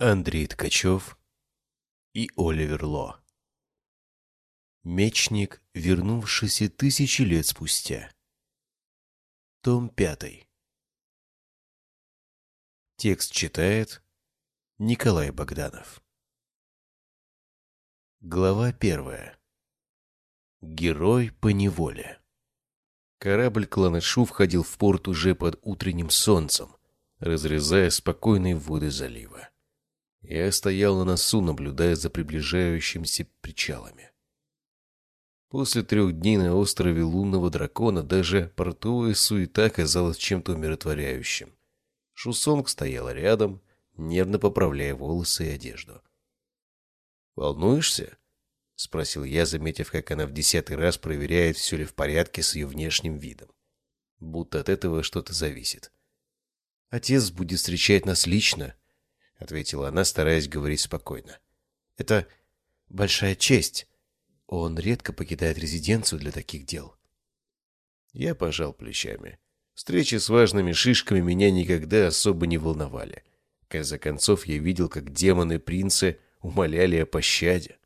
Андрей Ткачев и Оливер Ло. Мечник, вернувшийся тысячи лет спустя. Том пятый. Текст читает Николай Богданов. Глава первая. Герой по неволе. Корабль клана Шу входил в порт уже под утренним солнцем, разрезая спокойные воды залива. Я стоял на носу, наблюдая за приближающимися причалами. После трех дней на острове лунного дракона даже портовая суета казалась чем-то умиротворяющим. Шусонг стояла рядом, нервно поправляя волосы и одежду. «Волнуешься?» — спросил я, заметив, как она в десятый раз проверяет, все ли в порядке с ее внешним видом. Будто от этого что-то зависит. «Отец будет встречать нас лично», — ответила она, стараясь говорить спокойно. «Это большая честь. Он редко покидает резиденцию для таких дел». Я пожал плечами. Встречи с важными шишками меня никогда особо не волновали. В конце концов, я видел, как демоны-принцы умоляли о пощаде.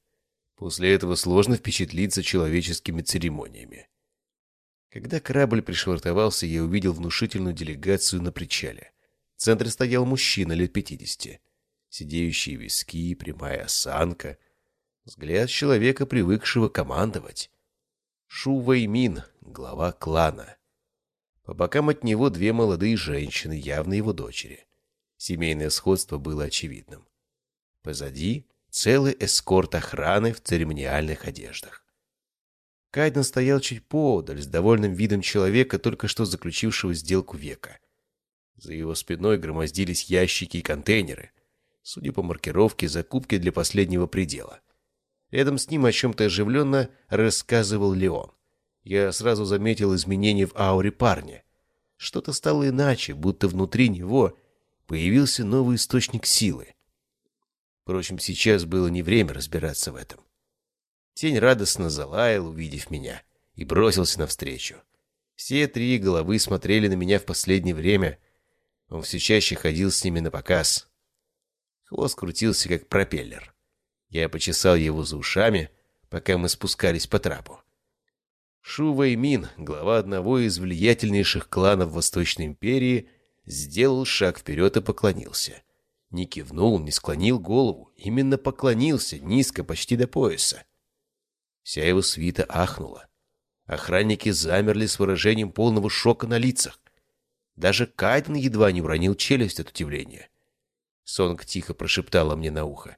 После этого сложно впечатлиться человеческими церемониями. Когда корабль пришвартовался, я увидел внушительную делегацию на причале. В центре стоял мужчина лет пятидесяти. Сидеющие виски, прямая осанка. Взгляд человека, привыкшего командовать. Шу Вэймин, глава клана. По бокам от него две молодые женщины, явно его дочери. Семейное сходство было очевидным. Позади целый эскорт охраны в церемониальных одеждах. Кайден стоял чуть поодаль, с довольным видом человека, только что заключившего сделку века. За его спиной громоздились ящики и контейнеры. Судя по маркировке, закупки для последнего предела. Рядом с ним о чем-то оживленно рассказывал Леон. Я сразу заметил изменения в ауре парня. Что-то стало иначе, будто внутри него появился новый источник силы. Впрочем, сейчас было не время разбираться в этом. Тень радостно залаял, увидев меня, и бросился навстречу. Все три головы смотрели на меня в последнее время — он все чаще ходил с ними на показ. Хвост крутился, как пропеллер. Я почесал его за ушами, пока мы спускались по трапу. Шу Вэймин, глава одного из влиятельнейших кланов Восточной империи, сделал шаг вперед и поклонился. Не кивнул, не склонил голову, именно поклонился, низко, почти до пояса. Вся его свита ахнула. Охранники замерли с выражением полного шока на лицах. Даже Кайден едва не уронил челюсть от удивления. Сонг тихо прошептала мне на ухо.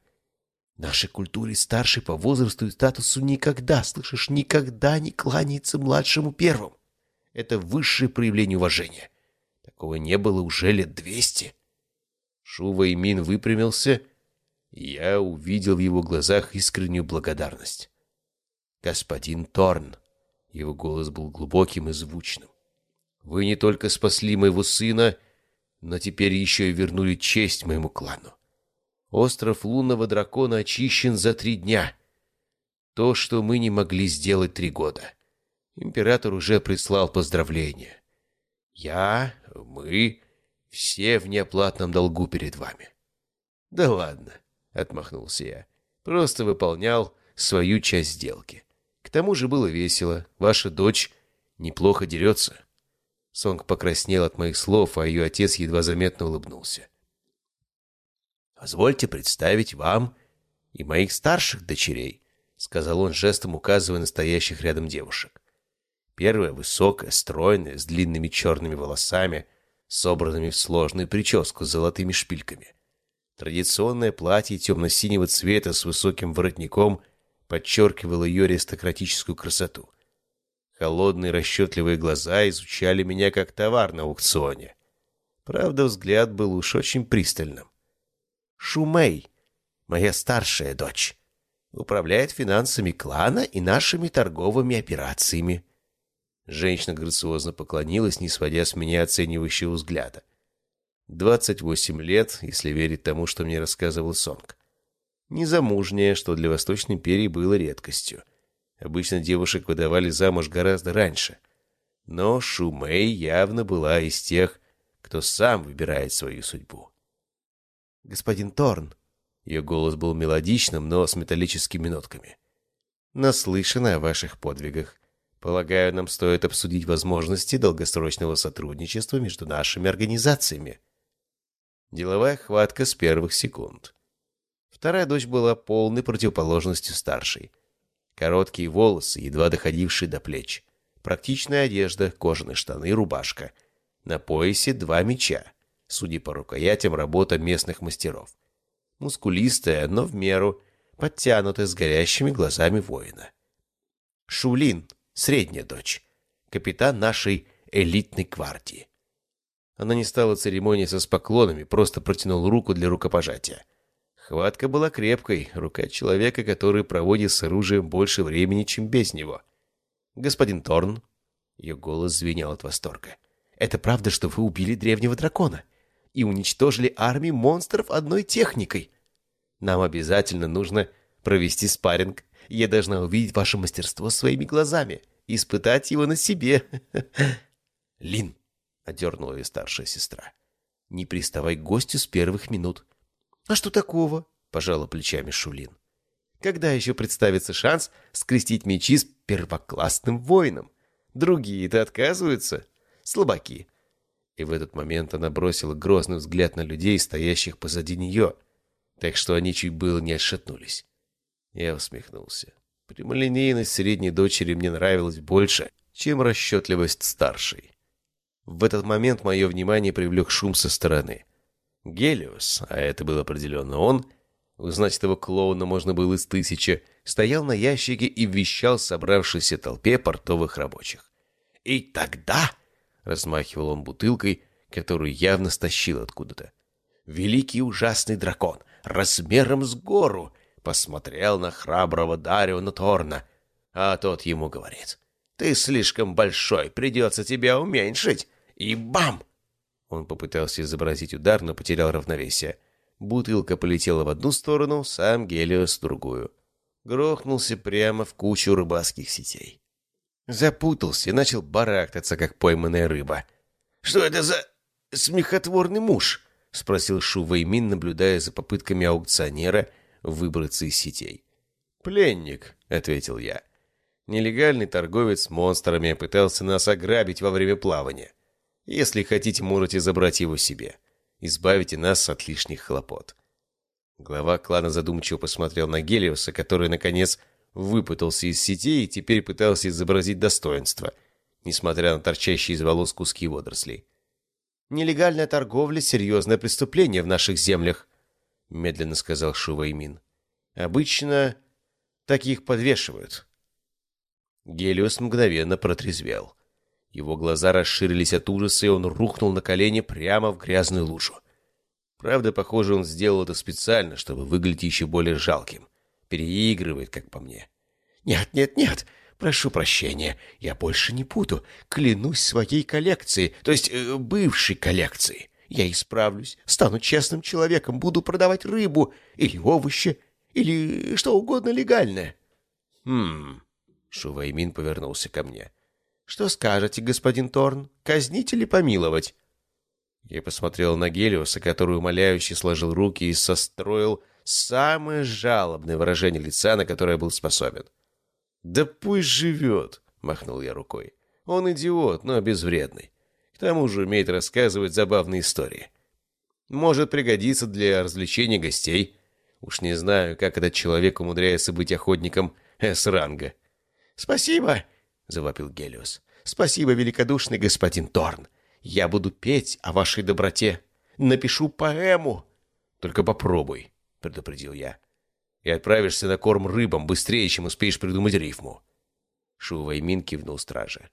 «Нашей культуре старший по возрасту и статусу никогда, слышишь, никогда не кланяется младшему первым. Это высшее проявление уважения. Такого не было уже лет двести». Шува и Мин выпрямился, и я увидел в его глазах искреннюю благодарность. «Господин Торн». Его голос был глубоким и звучным. Вы не только спасли моего сына, но теперь еще и вернули честь моему клану. Остров лунного дракона очищен за три дня. То, что мы не могли сделать три года. Император уже прислал поздравления. Я, мы, все в неоплатном долгу перед вами. Да ладно, отмахнулся я. Просто выполнял свою часть сделки. К тому же было весело. Ваша дочь неплохо дерется. Сонг покраснел от моих слов, а ее отец едва заметно улыбнулся. «Позвольте представить вам и моих старших дочерей», — сказал он жестом, указывая на стоящих рядом девушек. Первая высокая, стройная, с длинными черными волосами, собранными в сложную прическу с золотыми шпильками. Традиционное платье темно-синего цвета с высоким воротником подчеркивало ее аристократическую красоту. Холодные расчетливые глаза изучали меня как товар на аукционе. Правда, взгляд был уж очень пристальным. Шумей, моя старшая дочь, управляет финансами клана и нашими торговыми операциями. Женщина грациозно поклонилась, не сводя с меня оценивающего взгляда. Двадцать восемь лет, если верить тому, что мне рассказывал Сонг. Незамужняя, что для Восточной империи было редкостью. Обычно девушек выдавали замуж гораздо раньше. Но Шумей явно была из тех, кто сам выбирает свою судьбу. «Господин Торн», Ее голос был мелодичным, но с металлическими нотками. «Наслышана о ваших подвигах. Полагаю, нам стоит обсудить возможности долгосрочного сотрудничества между нашими организациями». Деловая хватка с первых секунд. Вторая дочь была полной противоположностью старшей. Короткие волосы, едва доходившие до плеч. Практичная одежда, кожаные штаны и рубашка. На поясе два меча. Судя по рукоятям, работа местных мастеров. Мускулистая, но в меру, подтянутая, с горящими глазами воина. Шулин, средняя дочь. Капитан нашей элитной гвардии. Она не стала церемониться с поклонами, просто протянула руку для рукопожатия. Хватка была крепкой, рука человека, который проводит с оружием больше времени, чем без него. «Господин Торн», — ее голос звенел от восторга, — «это правда, что вы убили древнего дракона и уничтожили армию монстров одной техникой? Нам обязательно нужно провести спарринг. Я должна увидеть ваше мастерство своими глазами, испытать его на себе». «Лин», — одернула ее старшая сестра, — «не приставай к гостю с первых минут». «А что такого?» — пожала плечами Шулин. Когда еще представится шанс скрестить мечи с первоклассным воином? Другие-то отказываются. Слабаки. И в этот момент она бросила грозный взгляд на людей, стоящих позади нее, так что они чуть было не отшатнулись. Я усмехнулся. Прямолинейность средней дочери мне нравилась больше, чем расчетливость старшей. В этот момент мое внимание привлек шум со стороны. Гелиос, а это был определенно он, Узнать этого клоуна можно было из тысячи. Стоял на ящике и вещал собравшейся толпе портовых рабочих. «И тогда...» — размахивал он бутылкой, которую явно стащил откуда-то. «Великий ужасный дракон, размером с гору, посмотрел на храброго Дариона Торна, а тот ему говорит, «Ты слишком большой, придется тебя уменьшить!» И бам! Он попытался изобразить удар, но потерял равновесие. Бутылка полетела в одну сторону, сам Гелиос в другую. Грохнулся прямо в кучу рыбацких сетей. Запутался и начал барахтаться, как пойманная рыба. «Что это за смехотворный муж?» — спросил Шу Вэймин, наблюдая за попытками аукционера выбраться из сетей. «Пленник», — ответил я. «Нелегальный торговец с монстрами пытался нас ограбить во время плавания. Если хотите, можете забрать его себе избавите нас от лишних хлопот». Глава клана задумчиво посмотрел на Гелиоса, который, наконец, выпутался из сетей и теперь пытался изобразить достоинство, несмотря на торчащие из волос куски водорослей. «Нелегальная торговля — серьезное преступление в наших землях», — медленно сказал Шуваймин. «Обычно таких подвешивают». Гелиос мгновенно протрезвел. Его глаза расширились от ужаса, и он рухнул на колени прямо в грязную лужу. Правда, похоже, он сделал это специально, чтобы выглядеть еще более жалким. Переигрывает, как по мне. «Нет, нет, нет! Прошу прощения, я больше не буду. Клянусь своей коллекцией, то есть э, бывшей коллекцией. Я исправлюсь, стану честным человеком, буду продавать рыбу или овощи, или что угодно легальное». «Хм...» Шуваймин повернулся ко мне. «Что скажете, господин Торн? Казнить или помиловать?» Я посмотрел на Гелиуса, который умоляюще сложил руки и состроил самое жалобное выражение лица, на которое был способен. «Да пусть живет!» — махнул я рукой. «Он идиот, но безвредный. К тому же умеет рассказывать забавные истории. Может пригодиться для развлечения гостей. Уж не знаю, как этот человек умудряется быть охотником С-ранга». «Спасибо!» — завопил Гелиос. «Спасибо, великодушный господин Торн. Я буду петь о вашей доброте. Напишу поэму». «Только попробуй», — предупредил я. «И отправишься на корм рыбам быстрее, чем успеешь придумать рифму». Шу Ваймин кивнул страже.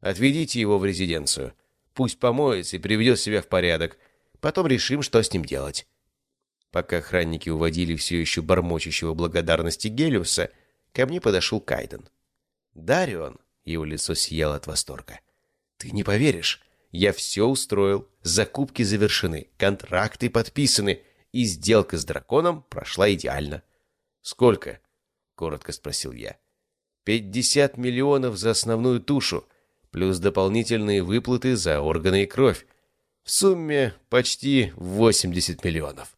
«Отведите его в резиденцию. Пусть помоется и приведет себя в порядок. Потом решим, что с ним делать». Пока охранники уводили все еще бормочущего благодарности Гелиуса, ко мне подошел Кайден. «Дарион!» — его лицо сияло от восторга. «Ты не поверишь, я все устроил, закупки завершены, контракты подписаны, и сделка с драконом прошла идеально». «Сколько?» — коротко спросил я. «Пятьдесят миллионов за основную тушу, плюс дополнительные выплаты за органы и кровь. В сумме почти восемьдесят миллионов.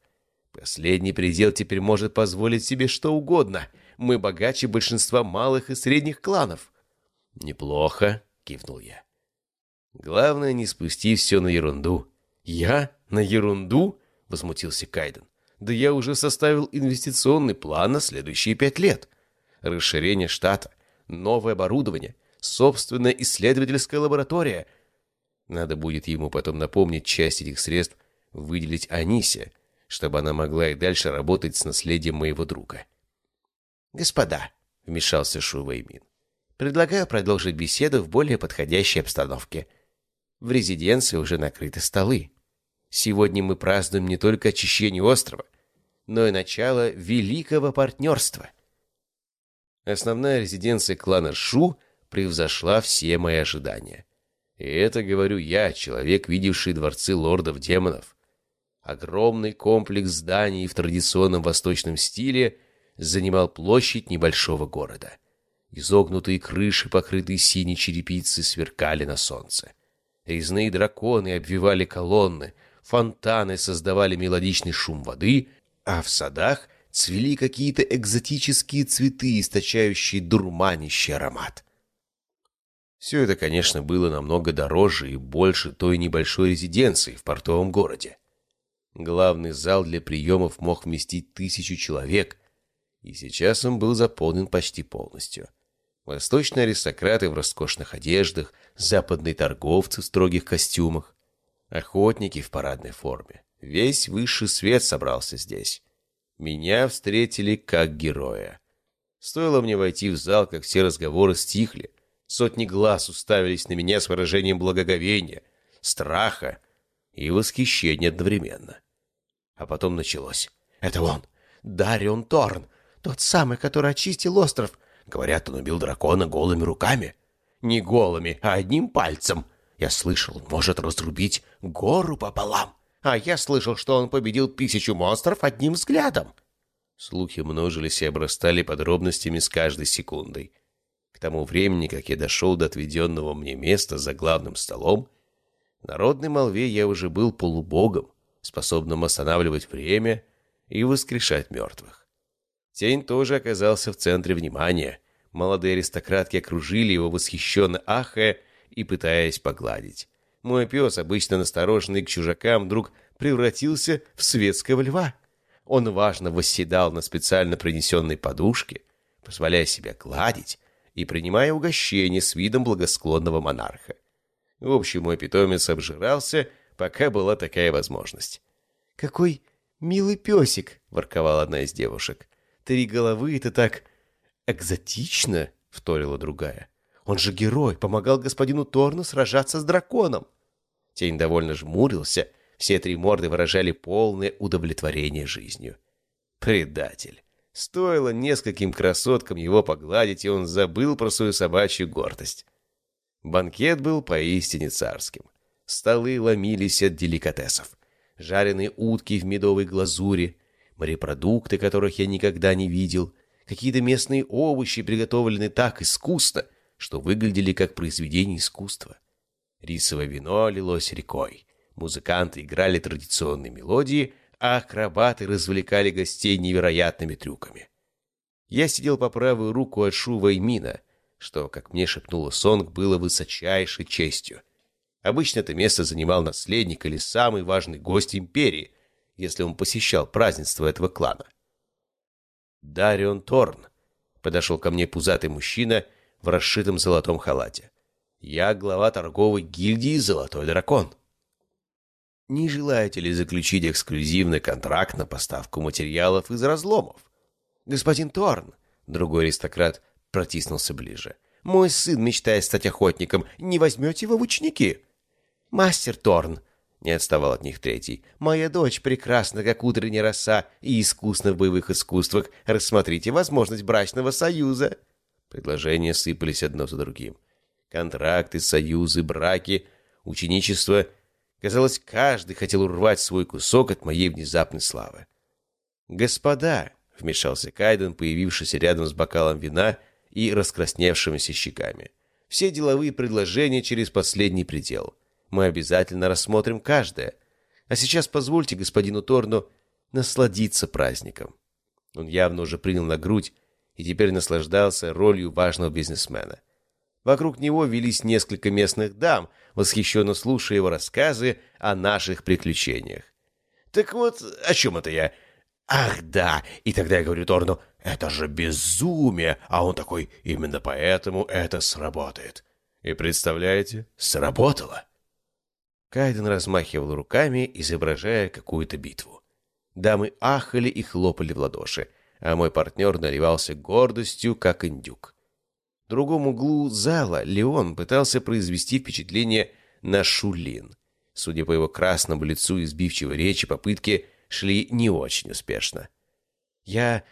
Последний предел теперь может позволить себе что угодно. Мы богаче большинства малых и средних кланов. Неплохо, кивнул я. Главное, не спусти все на ерунду. Я? На ерунду? Возмутился Кайден. Да я уже составил инвестиционный план на следующие пять лет. Расширение штата, новое оборудование, собственная исследовательская лаборатория. Надо будет ему потом напомнить часть этих средств выделить Анисе, чтобы она могла и дальше работать с наследием моего друга. «Господа», — вмешался Шу Вэймин, — «предлагаю продолжить беседу в более подходящей обстановке. В резиденции уже накрыты столы. Сегодня мы празднуем не только очищение острова, но и начало великого партнерства». Основная резиденция клана Шу превзошла все мои ожидания. И это говорю я, человек, видевший дворцы лордов-демонов. Огромный комплекс зданий в традиционном восточном стиле занимал площадь небольшого города. Изогнутые крыши, покрытые синей черепицей, сверкали на солнце. Резные драконы обвивали колонны, фонтаны создавали мелодичный шум воды, а в садах цвели какие-то экзотические цветы, источающие дурманящий аромат. Все это, конечно, было намного дороже и больше той небольшой резиденции в портовом городе. Главный зал для приемов мог вместить тысячу человек, и сейчас он был заполнен почти полностью. Восточные аристократы в роскошных одеждах, западные торговцы в строгих костюмах, охотники в парадной форме. Весь высший свет собрался здесь. Меня встретили как героя. Стоило мне войти в зал, как все разговоры стихли. Сотни глаз уставились на меня с выражением благоговения, страха и восхищения одновременно. А потом началось. «Это он! Дарион Торн! Тот самый, который очистил остров! Говорят, он убил дракона голыми руками. Не голыми, а одним пальцем. Я слышал, он может разрубить гору пополам. А я слышал, что он победил тысячу монстров одним взглядом». Слухи множились и обрастали подробностями с каждой секундой. К тому времени, как я дошел до отведенного мне места за главным столом, в народной молве я уже был полубогом, способным останавливать время и воскрешать мертвых. Тень тоже оказался в центре внимания. Молодые аристократки окружили его восхищенно ахая и пытаясь погладить. Мой пес, обычно настороженный к чужакам, вдруг превратился в светского льва. Он важно восседал на специально принесенной подушке, позволяя себя гладить и принимая угощение с видом благосклонного монарха. В общем, мой питомец обжирался пока была такая возможность. «Какой милый песик!» — ворковала одна из девушек. «Три головы — это так экзотично!» — вторила другая. «Он же герой, помогал господину Торну сражаться с драконом!» Тень довольно жмурился, все три морды выражали полное удовлетворение жизнью. «Предатель!» Стоило нескольким красоткам его погладить, и он забыл про свою собачью гордость. Банкет был поистине царским. Столы ломились от деликатесов. Жареные утки в медовой глазури, морепродукты, которых я никогда не видел, какие-то местные овощи, приготовленные так искусно, что выглядели как произведение искусства. Рисовое вино лилось рекой. Музыканты играли традиционные мелодии, а акробаты развлекали гостей невероятными трюками. Я сидел по правую руку от Шува и Мина, что, как мне шепнула Сонг, было высочайшей честью — Обычно это место занимал наследник или самый важный гость империи, если он посещал празднество этого клана. Дарион Торн. Подошел ко мне пузатый мужчина в расшитом золотом халате. Я глава торговой гильдии «Золотой дракон». Не желаете ли заключить эксклюзивный контракт на поставку материалов из разломов? Господин Торн, другой аристократ протиснулся ближе. Мой сын мечтает стать охотником. Не возьмете его в ученики? «Мастер Торн!» — не отставал от них третий. «Моя дочь прекрасна, как утренняя роса, и искусна в боевых искусствах. Рассмотрите возможность брачного союза!» Предложения сыпались одно за другим. Контракты, союзы, браки, ученичество. Казалось, каждый хотел урвать свой кусок от моей внезапной славы. «Господа!» — вмешался Кайден, появившийся рядом с бокалом вина и раскрасневшимися щеками. «Все деловые предложения через последний предел». Мы обязательно рассмотрим каждое. А сейчас позвольте господину Торну насладиться праздником. Он явно уже принял на грудь и теперь наслаждался ролью важного бизнесмена. Вокруг него велись несколько местных дам, восхищенно слушая его рассказы о наших приключениях. «Так вот, о чем это я?» «Ах, да!» И тогда я говорю Торну, «Это же безумие!» А он такой, «Именно поэтому это сработает». И представляете, сработало. Кайден размахивал руками, изображая какую-то битву. Дамы ахали и хлопали в ладоши, а мой партнер наливался гордостью, как индюк. В другом углу зала Леон пытался произвести впечатление на Шулин. Судя по его красному лицу и сбивчивой речи, попытки шли не очень успешно. «Я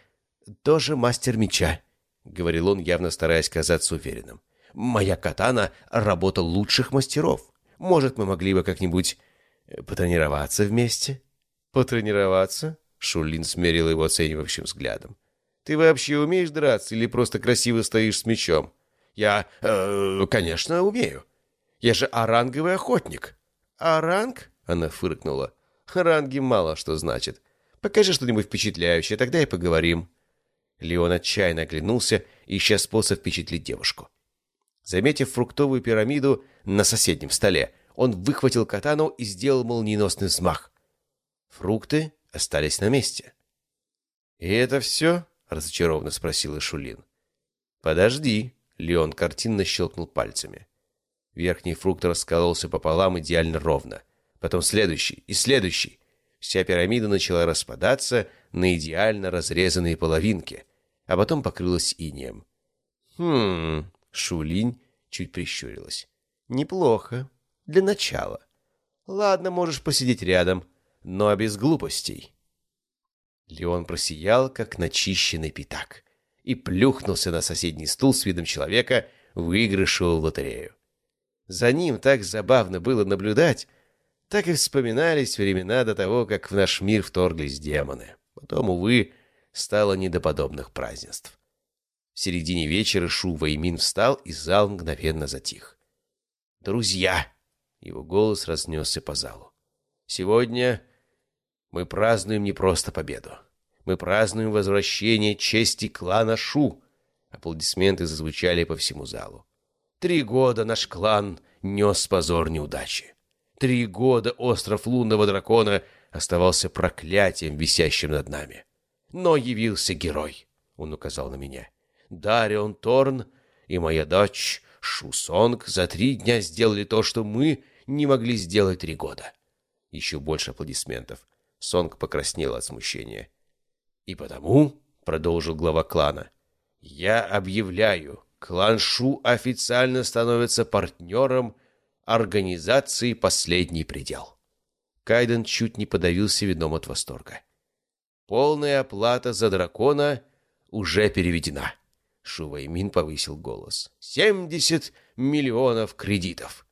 тоже мастер меча», — говорил он, явно стараясь казаться уверенным. «Моя катана — работа лучших мастеров. Может, мы могли бы как-нибудь э, потренироваться вместе?» «Потренироваться?» — Шулин смерил его оценивающим взглядом. «Ты вообще умеешь драться или просто красиво стоишь с мечом?» «Я, э, конечно, умею. Я же оранговый охотник». «Оранг?» — она фыркнула. Ранги мало что значит. Покажи что-нибудь впечатляющее, тогда и поговорим». Леон отчаянно оглянулся, ища способ впечатлить девушку. Заметив фруктовую пирамиду на соседнем столе, он выхватил катану и сделал молниеносный взмах. Фрукты остались на месте. «И это все?» — разочарованно спросил Шулин. «Подожди», — Леон картинно щелкнул пальцами. Верхний фрукт раскололся пополам идеально ровно — потом следующий и следующий. Вся пирамида начала распадаться на идеально разрезанные половинки, а потом покрылась инеем. «Хм...» — Шулинь чуть прищурилась. «Неплохо. Для начала. Ладно, можешь посидеть рядом, но без глупостей». Леон просиял, как начищенный пятак, и плюхнулся на соседний стул с видом человека, выигравшего в лотерею. За ним так забавно было наблюдать, так и вспоминались времена до того, как в наш мир вторглись демоны. Потом, увы, стало не до подобных празднеств. В середине вечера Шу Вэймин встал, и зал мгновенно затих. «Друзья!» — его голос разнесся по залу. «Сегодня мы празднуем не просто победу. Мы празднуем возвращение чести клана Шу!» Аплодисменты зазвучали по всему залу. «Три года наш клан нес позор неудачи. Три года остров лунного дракона оставался проклятием, висящим над нами. Но явился герой, он указал на меня. Дарион Торн и моя дочь Шусонг за три дня сделали то, что мы не могли сделать три года. Еще больше аплодисментов. Сонг покраснела от смущения. «И потому», — продолжил глава клана, — «я объявляю, клан Шу официально становится партнером организации «Последний предел». Кайден чуть не подавился вином от восторга. «Полная оплата за дракона уже переведена». Шуваймин повысил голос. «Семьдесят миллионов кредитов!»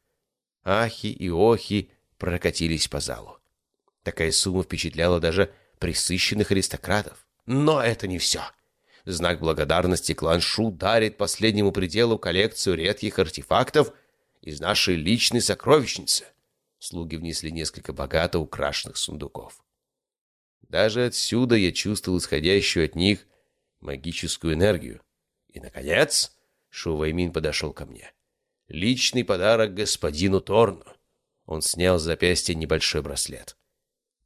Ахи и охи прокатились по залу. Такая сумма впечатляла даже присыщенных аристократов. Но это не все. Знак благодарности клан Шу дарит последнему пределу коллекцию редких артефактов из нашей личной сокровищницы. Слуги внесли несколько богато украшенных сундуков. Даже отсюда я чувствовал исходящую от них магическую энергию. И, наконец, Шуваймин подошел ко мне. Личный подарок господину Торну. Он снял с запястья небольшой браслет.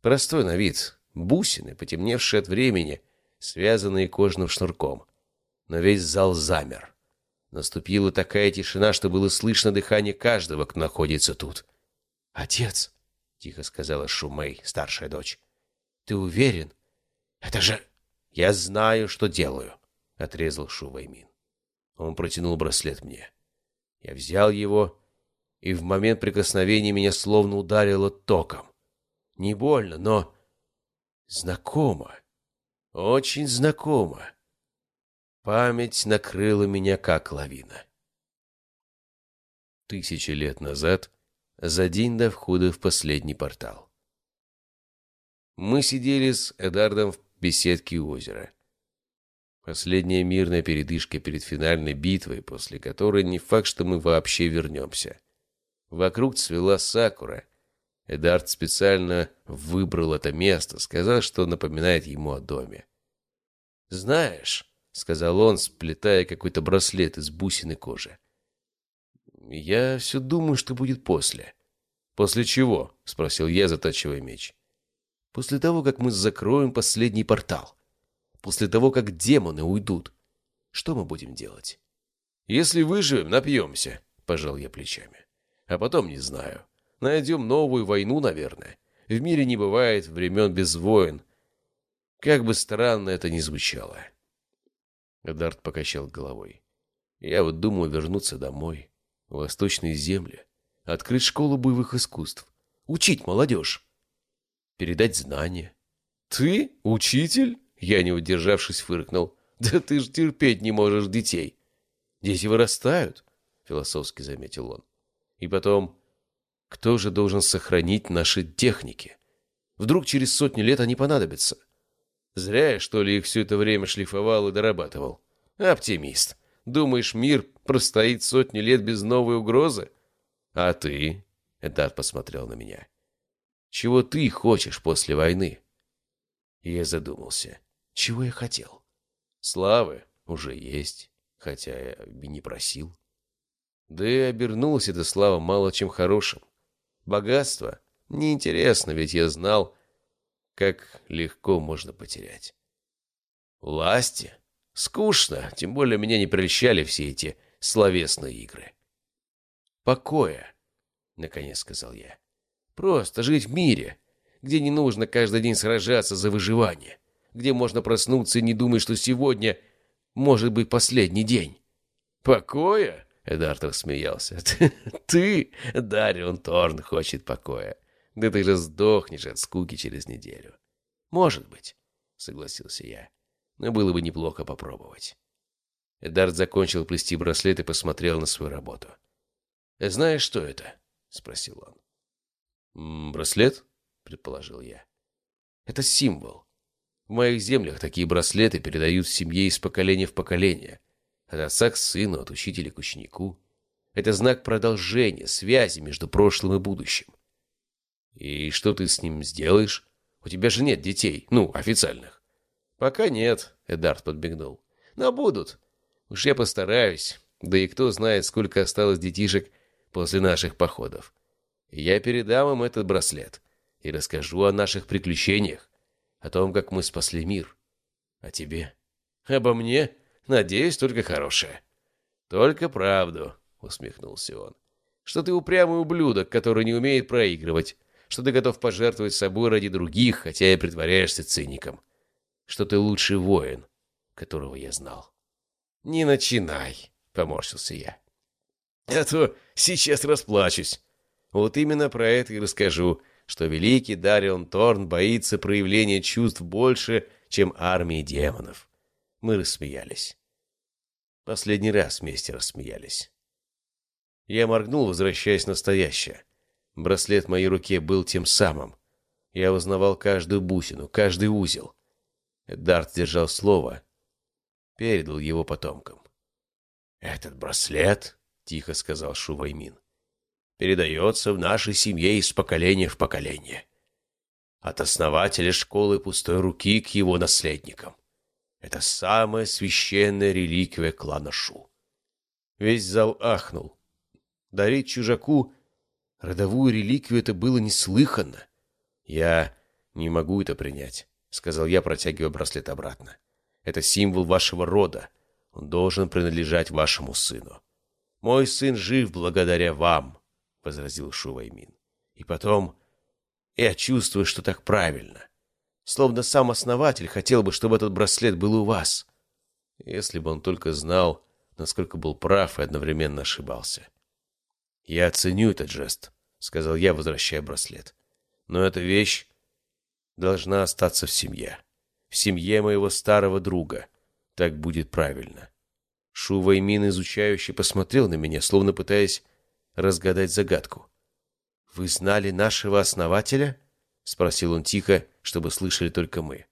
Простой на вид, бусины, потемневшие от времени, связанные кожным шнурком. Но весь зал замер. Наступила такая тишина, что было слышно дыхание каждого, кто находится тут. «Отец», — тихо сказала Шумей, старшая дочь, — «ты уверен? Это же...» «Я знаю, что делаю», — отрезал Шуваймин. Он протянул браслет мне. Я взял его, и в момент прикосновения меня словно ударило током. Не больно, но знакомо. Очень знакомо. Память накрыла меня как лавина. Тысячи лет назад, за день до входа в последний портал. Мы сидели с Эдардом в беседке у озера. Последняя мирная передышка перед финальной битвой, после которой не факт, что мы вообще вернемся. Вокруг цвела сакура, Эдард специально выбрал это место, сказал, что напоминает ему о доме. «Знаешь», — сказал он, сплетая какой-то браслет из бусины кожи, «я все думаю, что будет после». «После чего?» — спросил я, затачивая меч. «После того, как мы закроем последний портал. После того, как демоны уйдут. Что мы будем делать?» «Если выживем, напьемся», — пожал я плечами. «А потом не знаю. Найдем новую войну, наверное. В мире не бывает времен без войн. Как бы странно это ни звучало». Эдард покачал головой. «Я вот думаю вернуться домой, в восточные земли, открыть школу боевых искусств, учить молодежь, передать знания». «Ты? Учитель?» Я, не удержавшись, фыркнул. «Да ты ж терпеть не можешь детей». «Дети вырастают», — философски заметил он. «И потом, кто же должен сохранить наши техники? Вдруг через сотни лет они понадобятся?» Зря я, что ли, их все это время шлифовал и дорабатывал. Оптимист. Думаешь, мир простоит сотни лет без новой угрозы? А ты? Эдат посмотрел на меня. Чего ты хочешь после войны? Я задумался. Чего я хотел? Славы уже есть, хотя я и не просил. Да и обернулась эта слава мало чем хорошим. Богатство? Неинтересно, ведь я знал, как легко можно потерять. Власти? Скучно, тем более меня не прельщали все эти словесные игры. Покоя, наконец сказал я. Просто жить в мире, где не нужно каждый день сражаться за выживание, где можно проснуться и не думать, что сегодня может быть последний день. Покоя? Эдард рассмеялся. «Ты, Дарион Торн, хочет покоя. Да ты же сдохнешь от скуки через неделю. Может быть, согласился я. Но было бы неплохо попробовать. Эдард закончил плести браслет и посмотрел на свою работу. «Знаешь, что это?» — спросил он. «Браслет?» — предположил я. «Это символ. В моих землях такие браслеты передают семье из поколения в поколение. От отца к сыну, от учителя к ученику. Это знак продолжения, связи между прошлым и будущим. «И что ты с ним сделаешь? У тебя же нет детей, ну, официальных». «Пока нет», — Эдард подбегнул. «Но будут. Уж я постараюсь. Да и кто знает, сколько осталось детишек после наших походов. Я передам им этот браслет и расскажу о наших приключениях, о том, как мы спасли мир. А тебе? Обо мне? Надеюсь, только хорошее». «Только правду», — усмехнулся он. «Что ты упрямый ублюдок, который не умеет проигрывать, что ты готов пожертвовать собой ради других, хотя и притворяешься циником, что ты лучший воин, которого я знал. «Не начинай», — поморщился я. «А то сейчас расплачусь. Вот именно про это и расскажу, что великий Дарион Торн боится проявления чувств больше, чем армии демонов». Мы рассмеялись. Последний раз вместе рассмеялись. Я моргнул, возвращаясь в настоящее. Браслет в моей руке был тем самым. Я узнавал каждую бусину, каждый узел. Дарт держал слово, передал его потомкам. «Этот браслет, — тихо сказал Шуваймин, — передается в нашей семье из поколения в поколение. От основателя школы пустой руки к его наследникам. Это самая священная реликвия клана Шу». Весь зал ахнул. Дарить чужаку Родовую реликвию это было неслыханно. Я не могу это принять, сказал я, протягивая браслет обратно. Это символ вашего рода. Он должен принадлежать вашему сыну. Мой сын жив благодаря вам, возразил Шуваймин. И потом, я чувствую, что так правильно. Словно сам основатель хотел бы, чтобы этот браслет был у вас. Если бы он только знал, насколько был прав и одновременно ошибался. Я оценю этот жест, сказал я, возвращая браслет. Но эта вещь должна остаться в семье. В семье моего старого друга. Так будет правильно. Шува Мин изучающе посмотрел на меня, словно пытаясь разгадать загадку. «Вы знали нашего основателя?» — спросил он тихо, чтобы слышали только мы.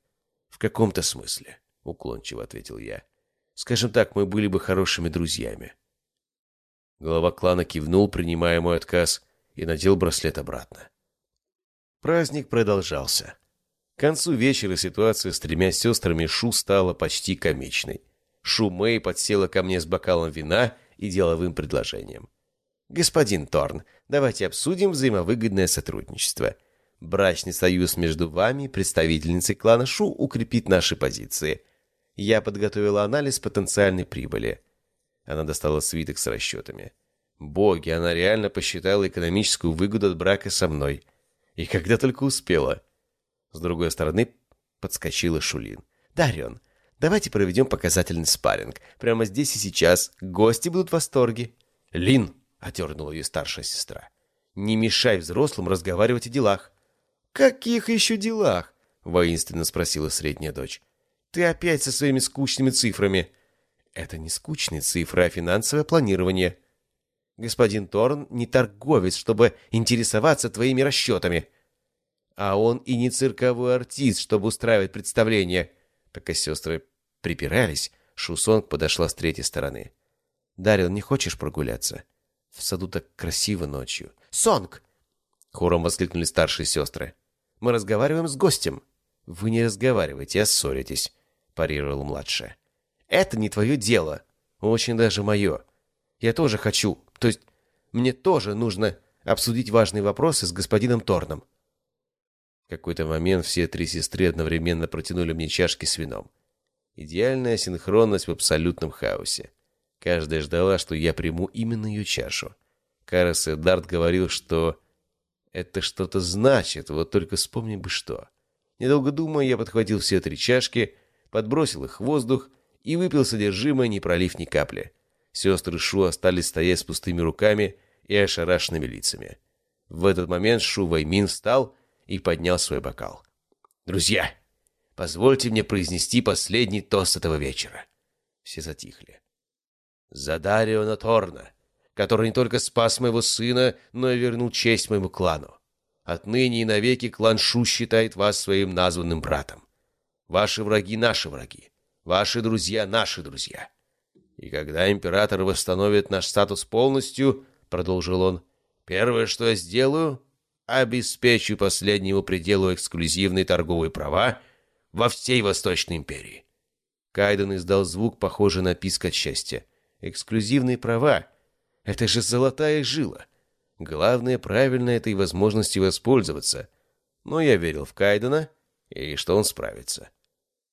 «В каком-то смысле», — уклончиво ответил я. «Скажем так, мы были бы хорошими друзьями». Глава клана кивнул, принимая мой отказ, и надел браслет обратно. Праздник продолжался. К концу вечера ситуация с тремя сестрами Шу стала почти комичной. Шу Мэй подсела ко мне с бокалом вина и деловым предложением. «Господин Торн, давайте обсудим взаимовыгодное сотрудничество. Брачный союз между вами, представительницей клана Шу, укрепит наши позиции. Я подготовила анализ потенциальной прибыли». Она достала свиток с расчетами. «Боги, она реально посчитала экономическую выгоду от брака со мной. И когда только успела». С другой стороны подскочила Шулин. «Дарион, давайте проведем показательный спарринг. Прямо здесь и сейчас. Гости будут в восторге». «Лин!» — одернула ее старшая сестра. «Не мешай взрослым разговаривать о делах». «Каких еще делах?» — воинственно спросила средняя дочь. «Ты опять со своими скучными цифрами». «Это не скучные цифры, а финансовое планирование». «Господин Торн не торговец, чтобы интересоваться твоими расчетами». «А он и не цирковой артист, чтобы устраивать представление». Пока сестры припирались, Шусонг подошла с третьей стороны. «Дарил, не хочешь прогуляться?» В саду так красиво ночью. «Сонг!» Хором воскликнули старшие сестры. «Мы разговариваем с гостем». «Вы не разговариваете, а ссоритесь», — парировала младшая. «Это не твое дело. Очень даже мое. Я тоже хочу. То есть мне тоже нужно обсудить важные вопросы с господином Торном». В какой-то момент все три сестры одновременно протянули мне чашки с вином. Идеальная синхронность в абсолютном хаосе. Каждая ждала, что я приму именно ее чашу. Карас и Дарт говорил, что это что-то значит, вот только вспомни бы что. Недолго думая, я подхватил все три чашки, подбросил их в воздух и выпил содержимое, не пролив ни капли. Сестры Шу остались стоять с пустыми руками и ошарашенными лицами. В этот момент Шу Ваймин встал и поднял свой бокал. «Друзья, позвольте мне произнести последний тост этого вечера». Все затихли за Дариона Торна, который не только спас моего сына, но и вернул честь моему клану. Отныне и навеки клан Шу считает вас своим названным братом. Ваши враги — наши враги, ваши друзья — наши друзья. И когда император восстановит наш статус полностью, — продолжил он, — первое, что я сделаю, обеспечу последнему пределу эксклюзивные торговые права во всей Восточной империи. Кайден издал звук, похожий на писк от счастья. Эксклюзивные права. Это же золотая жила. Главное, правильно этой возможности воспользоваться. Но я верил в Кайдена и что он справится.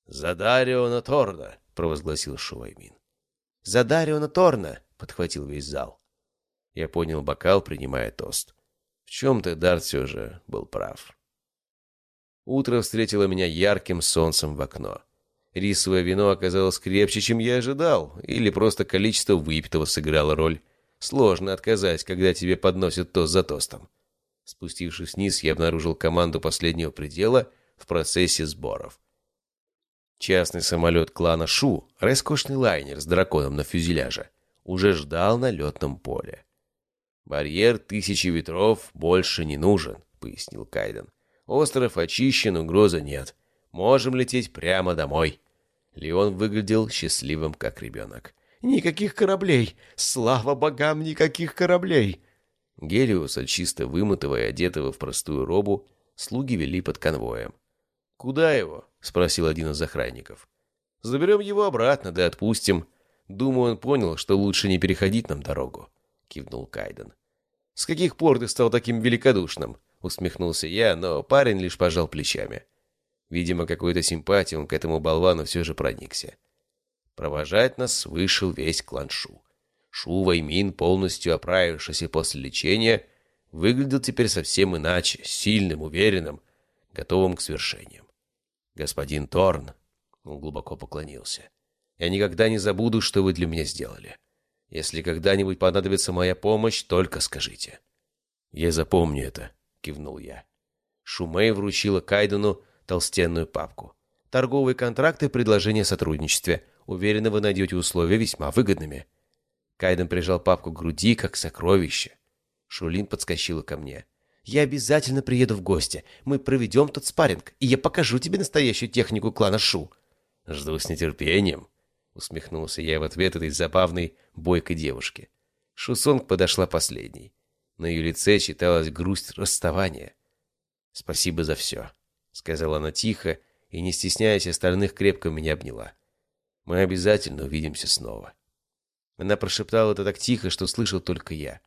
«За Дариона Торна!» — провозгласил Шуваймин. «За Дариона Торна!» — подхватил весь зал. Я поднял бокал, принимая тост. В чем-то Дарт все же был прав. Утро встретило меня ярким солнцем в окно. Рисовое вино оказалось крепче, чем я ожидал, или просто количество выпитого сыграло роль. Сложно отказать, когда тебе подносят тост за тостом. Спустившись вниз, я обнаружил команду последнего предела в процессе сборов. Частный самолет клана Шу, роскошный лайнер с драконом на фюзеляже, уже ждал на летном поле. «Барьер тысячи ветров больше не нужен», — пояснил Кайден. «Остров очищен, угрозы нет. Можем лететь прямо домой». Леон выглядел счастливым, как ребенок. «Никаких кораблей! Слава богам, никаких кораблей!» Гелиуса, чисто вымытого и одетого в простую робу, слуги вели под конвоем. «Куда его?» — спросил один из охранников. «Заберем его обратно, да отпустим. Думаю, он понял, что лучше не переходить нам дорогу», — кивнул Кайден. «С каких пор ты стал таким великодушным?» — усмехнулся я, но парень лишь пожал плечами. Видимо, какой-то симпатией он к этому болвану все же проникся. Провожать нас вышел весь клан Шу. Шу Ваймин, полностью оправившийся после лечения, выглядел теперь совсем иначе, сильным, уверенным, готовым к свершениям. «Господин Торн», — он глубоко поклонился, — «я никогда не забуду, что вы для меня сделали. Если когда-нибудь понадобится моя помощь, только скажите». «Я запомню это», — кивнул я. Шумей вручила Кайдену толстенную папку. Торговые контракты предложения о сотрудничестве. Уверенно вы найдете условия весьма выгодными. Кайден прижал папку к груди, как сокровище. Шулин подскочила ко мне. «Я обязательно приеду в гости. Мы проведем тот спарринг, и я покажу тебе настоящую технику клана Шу». «Жду с нетерпением», — усмехнулся я в ответ этой забавной, бойкой девушке. Шусонг подошла последней. На ее лице читалась грусть расставания. «Спасибо за все», — сказала она тихо и, не стесняясь остальных, крепко меня обняла. «Мы обязательно увидимся снова». Она прошептала это так тихо, что слышал только я.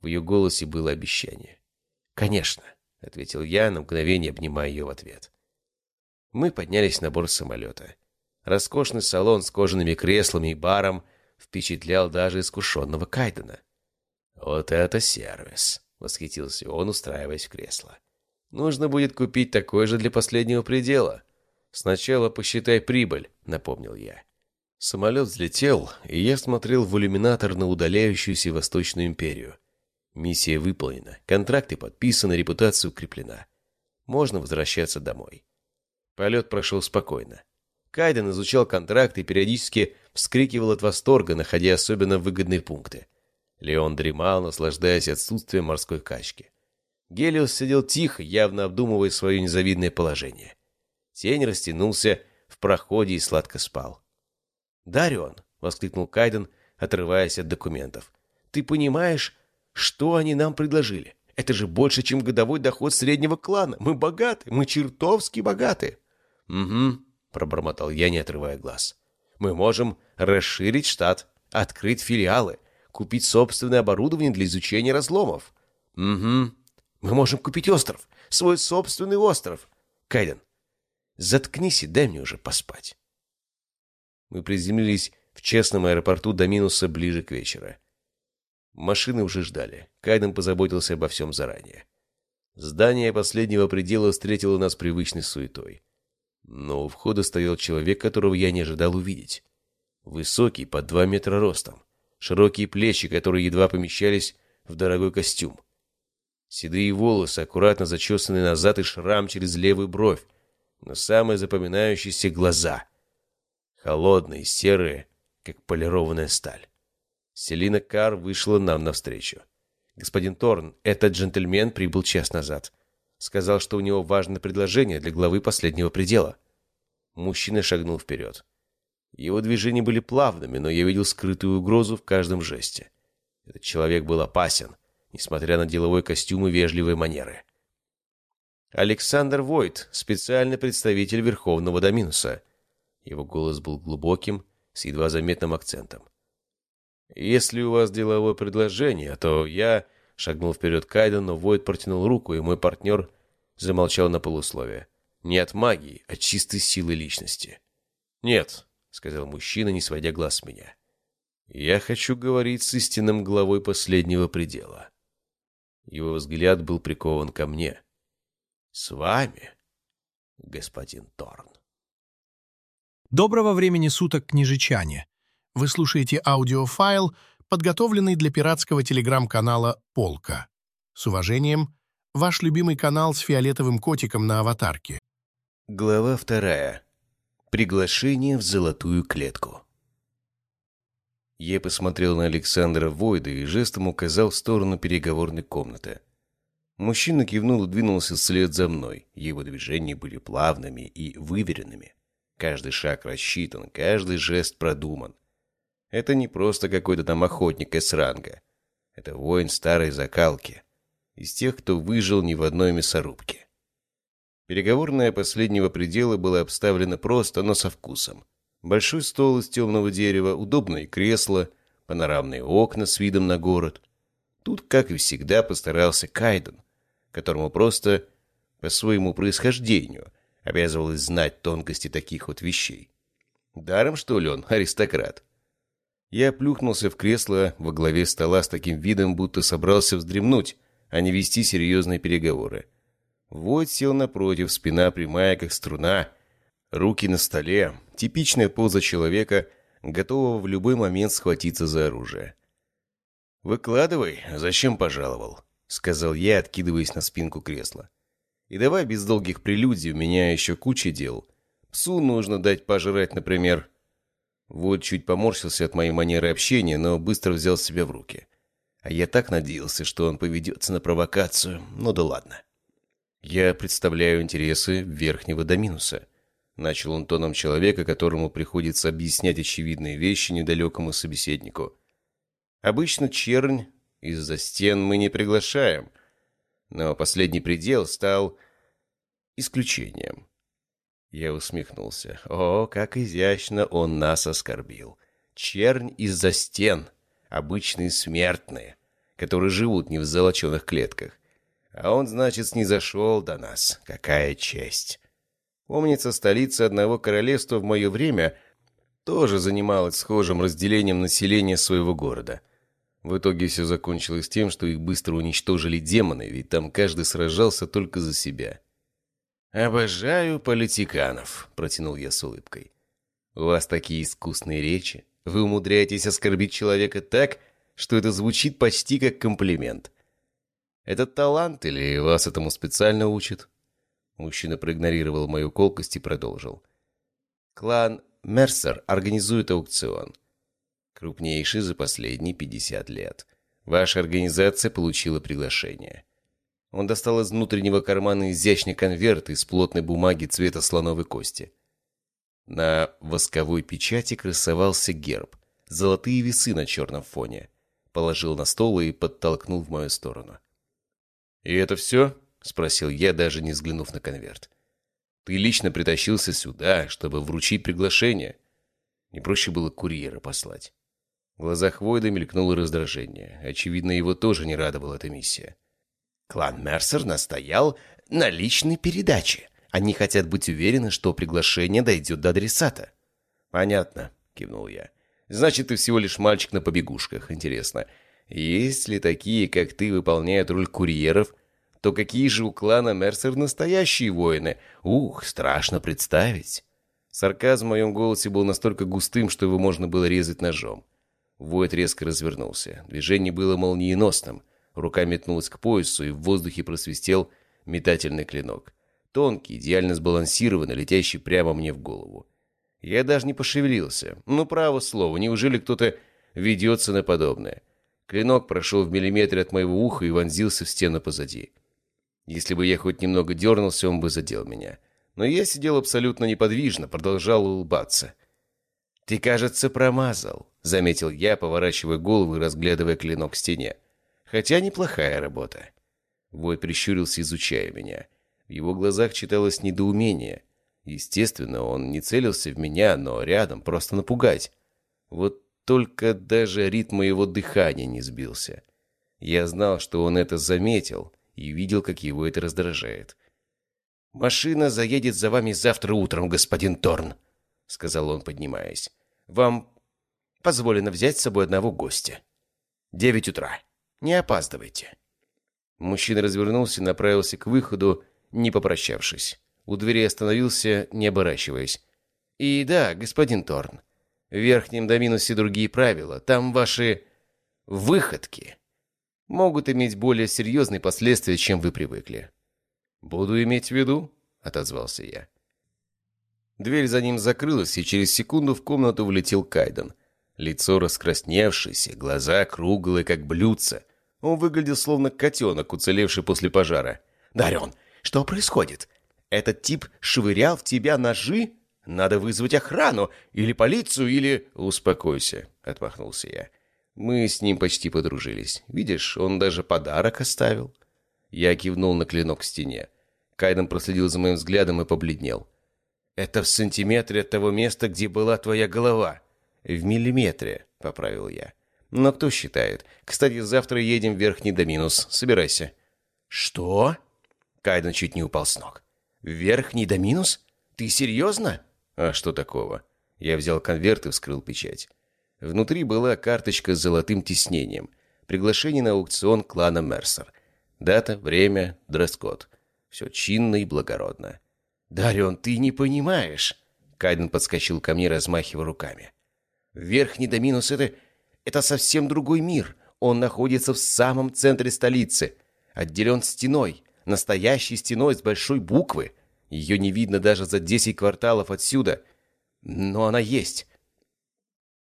В ее голосе было обещание. «Конечно», — ответил я, на мгновение обнимая ее в ответ. Мы поднялись на борт самолета. Роскошный салон с кожаными креслами и баром впечатлял даже искушенного Кайдена. «Вот это сервис!» — восхитился он, устраиваясь в кресло. «Нужно будет купить такой же для последнего предела. Сначала посчитай прибыль», — напомнил я. Самолет взлетел, и я смотрел в иллюминатор на удаляющуюся Восточную империю. Миссия выполнена, контракты подписаны, репутация укреплена. Можно возвращаться домой. Полет прошел спокойно. Кайден изучал контракт и периодически вскрикивал от восторга, находя особенно выгодные пункты. Леон дремал, наслаждаясь отсутствием морской качки. Гелиос сидел тихо, явно обдумывая свое незавидное положение. Тень растянулся в проходе и сладко спал. «Дарион!» — воскликнул Кайден, отрываясь от документов. «Ты понимаешь, что они нам предложили? Это же больше, чем годовой доход среднего клана. Мы богаты, мы чертовски богаты!» «Угу», — пробормотал я, не отрывая глаз. «Мы можем расширить штат, открыть филиалы, купить собственное оборудование для изучения разломов. Угу. Мы можем купить остров, свой собственный остров. Кайден, заткнись и дай мне уже поспать. Мы приземлились в честном аэропорту до минуса ближе к вечеру. Машины уже ждали. Кайден позаботился обо всем заранее. Здание последнего предела встретило нас привычной суетой. Но у входа стоял человек, которого я не ожидал увидеть. Высокий, под два метра ростом широкие плечи, которые едва помещались в дорогой костюм. Седые волосы, аккуратно зачесанные назад и шрам через левую бровь, но самые запоминающиеся глаза. Холодные, серые, как полированная сталь. Селина Кар вышла нам навстречу. «Господин Торн, этот джентльмен прибыл час назад. Сказал, что у него важное предложение для главы последнего предела». Мужчина шагнул вперед. Его движения были плавными, но я видел скрытую угрозу в каждом жесте. Этот человек был опасен, несмотря на деловой костюм и вежливые манеры. Александр Войт, специальный представитель Верховного Доминуса. Его голос был глубоким, с едва заметным акцентом. «Если у вас деловое предложение, то я...» Шагнул вперед Кайден, но Войт протянул руку, и мой партнер замолчал на полусловие. «Не от магии, а чистой силы личности». «Нет», — сказал мужчина, не сводя глаз с меня. «Я хочу говорить с истинным главой последнего предела». Его взгляд был прикован ко мне. «С вами, господин Торн». Доброго времени суток, княжичане! Вы слушаете аудиофайл, подготовленный для пиратского телеграм-канала «Полка». С уважением, ваш любимый канал с фиолетовым котиком на аватарке. Глава вторая. Приглашение в золотую клетку. Я посмотрел на Александра Войда и жестом указал в сторону переговорной комнаты. Мужчина кивнул и двинулся вслед за мной. Его движения были плавными и выверенными. Каждый шаг рассчитан, каждый жест продуман. Это не просто какой-то там охотник из ранга. Это воин старой закалки. Из тех, кто выжил ни в одной мясорубке. Переговорная последнего предела была обставлена просто, но со вкусом. Большой стол из темного дерева, удобные кресла, панорамные окна с видом на город. Тут, как и всегда, постарался Кайден, которому просто по своему происхождению обязывалось знать тонкости таких вот вещей. Даром, что ли, он аристократ? Я плюхнулся в кресло во главе стола с таким видом, будто собрался вздремнуть, а не вести серьезные переговоры. Войт сел напротив, спина прямая, как струна, руки на столе, типичная поза человека, готового в любой момент схватиться за оружие. «Выкладывай, зачем пожаловал?» — сказал я, откидываясь на спинку кресла. «И давай без долгих прелюдий, у меня еще куча дел. Псу нужно дать пожрать, например». Вот чуть поморщился от моей манеры общения, но быстро взял себя в руки. А я так надеялся, что он поведется на провокацию, ну да ладно. «Я представляю интересы Верхнего Доминуса», — начал он тоном человека, которому приходится объяснять очевидные вещи недалекому собеседнику. «Обычно чернь из-за стен мы не приглашаем, но последний предел стал исключением. Я усмехнулся. О, как изящно он нас оскорбил. Чернь из-за стен. Обычные смертные, которые живут не в золоченых клетках. А он, значит, снизошел до нас. Какая честь. Помнится, столица одного королевства в мое время тоже занималась схожим разделением населения своего города. В итоге все закончилось тем, что их быстро уничтожили демоны, ведь там каждый сражался только за себя. «Обожаю политиканов», — протянул я с улыбкой. «У вас такие искусные речи. Вы умудряетесь оскорбить человека так, что это звучит почти как комплимент. Этот талант или вас этому специально учат?» Мужчина проигнорировал мою колкость и продолжил. «Клан Мерсер организует аукцион. Крупнейший за последние 50 лет. Ваша организация получила приглашение. Он достал из внутреннего кармана изящный конверт из плотной бумаги цвета слоновой кости. На восковой печати красовался герб. Золотые весы на черном фоне. Положил на стол и подтолкнул в мою сторону. «И это все?» — спросил я, даже не взглянув на конверт. «Ты лично притащился сюда, чтобы вручить приглашение. Не проще было курьера послать». В глазах Войда мелькнуло раздражение. Очевидно, его тоже не радовала эта миссия. Клан Мерсер настоял на личной передаче. Они хотят быть уверены, что приглашение дойдет до адресата. «Понятно», — кивнул я. «Значит, ты всего лишь мальчик на побегушках. Интересно, есть ли такие, как ты, выполняют роль курьеров, то какие же у клана Мерсер настоящие воины? Ух, страшно представить». Сарказм в моем голосе был настолько густым, что его можно было резать ножом. Войд резко развернулся. Движение было молниеносным. Рука метнулась к поясу, и в воздухе просвистел метательный клинок. Тонкий, идеально сбалансированный, летящий прямо мне в голову. Я даже не пошевелился. Ну, право слово, неужели кто-то ведется на подобное? Клинок прошел в миллиметре от моего уха и вонзился в стену позади. Если бы я хоть немного дернулся, он бы задел меня. Но я сидел абсолютно неподвижно, продолжал улыбаться. «Ты, кажется, промазал», — заметил я, поворачивая голову и разглядывая клинок в стене. Хотя неплохая работа. Вой прищурился, изучая меня. В его глазах читалось недоумение. Естественно, он не целился в меня, но рядом, просто напугать. Вот только даже ритм моего дыхания не сбился. Я знал, что он это заметил, и видел, как его это раздражает. «Машина заедет за вами завтра утром, господин Торн», — сказал он, поднимаясь. «Вам позволено взять с собой одного гостя. Девять утра». Не опаздывайте». Мужчина развернулся и направился к выходу, не попрощавшись. У двери остановился, не оборачиваясь. «И да, господин Торн, в верхнем доминусе другие правила. Там ваши выходки могут иметь более серьезные последствия, чем вы привыкли». «Буду иметь в виду», — отозвался я. Дверь за ним закрылась, и через секунду в комнату влетел Кайден. Лицо раскрасневшееся, глаза круглые, как блюдца. Он выглядел словно котенок, уцелевший после пожара. «Дарен, что происходит? Этот тип швырял в тебя ножи? Надо вызвать охрану, или полицию, или...» «Успокойся», — отмахнулся я. «Мы с ним почти подружились. Видишь, он даже подарок оставил». Я кивнул на клинок в стене. Кайден проследил за моим взглядом и побледнел. «Это в сантиметре от того места, где была твоя голова». «В миллиметре», — поправил я. Но кто считает? Кстати, завтра едем в Верхний Доминус. Собирайся». «Что?» Кайден чуть не упал с ног. «Верхний Доминус? Ты серьезно?» «А что такого?» Я взял конверт и вскрыл печать. Внутри была карточка с золотым тиснением. Приглашение на аукцион клана Мерсер. Дата, время, дресс-код. Все чинно и благородно. «Дарион, ты не понимаешь!» Кайден подскочил ко мне, размахивая руками. «Верхний Доминус — это это совсем другой мир. Он находится в самом центре столицы. Отделен стеной. Настоящей стеной с большой буквы. Ее не видно даже за 10 кварталов отсюда. Но она есть.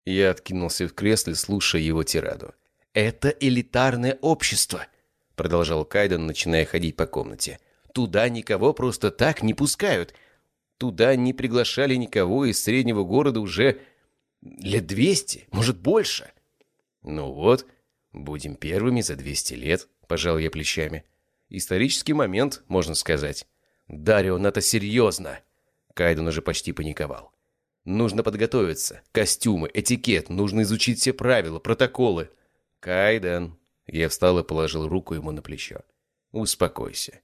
Я откинулся в кресле, слушая его тираду. «Это элитарное общество», — продолжал Кайден, начиная ходить по комнате. «Туда никого просто так не пускают. Туда не приглашали никого из среднего города уже Лет двести, может, больше. Ну вот, будем первыми за двести лет, пожал я плечами. Исторический момент, можно сказать. «Дарион, это серьезно!» Кайден уже почти паниковал. «Нужно подготовиться. Костюмы, этикет, нужно изучить все правила, протоколы». «Кайден!» Я встал и положил руку ему на плечо. «Успокойся.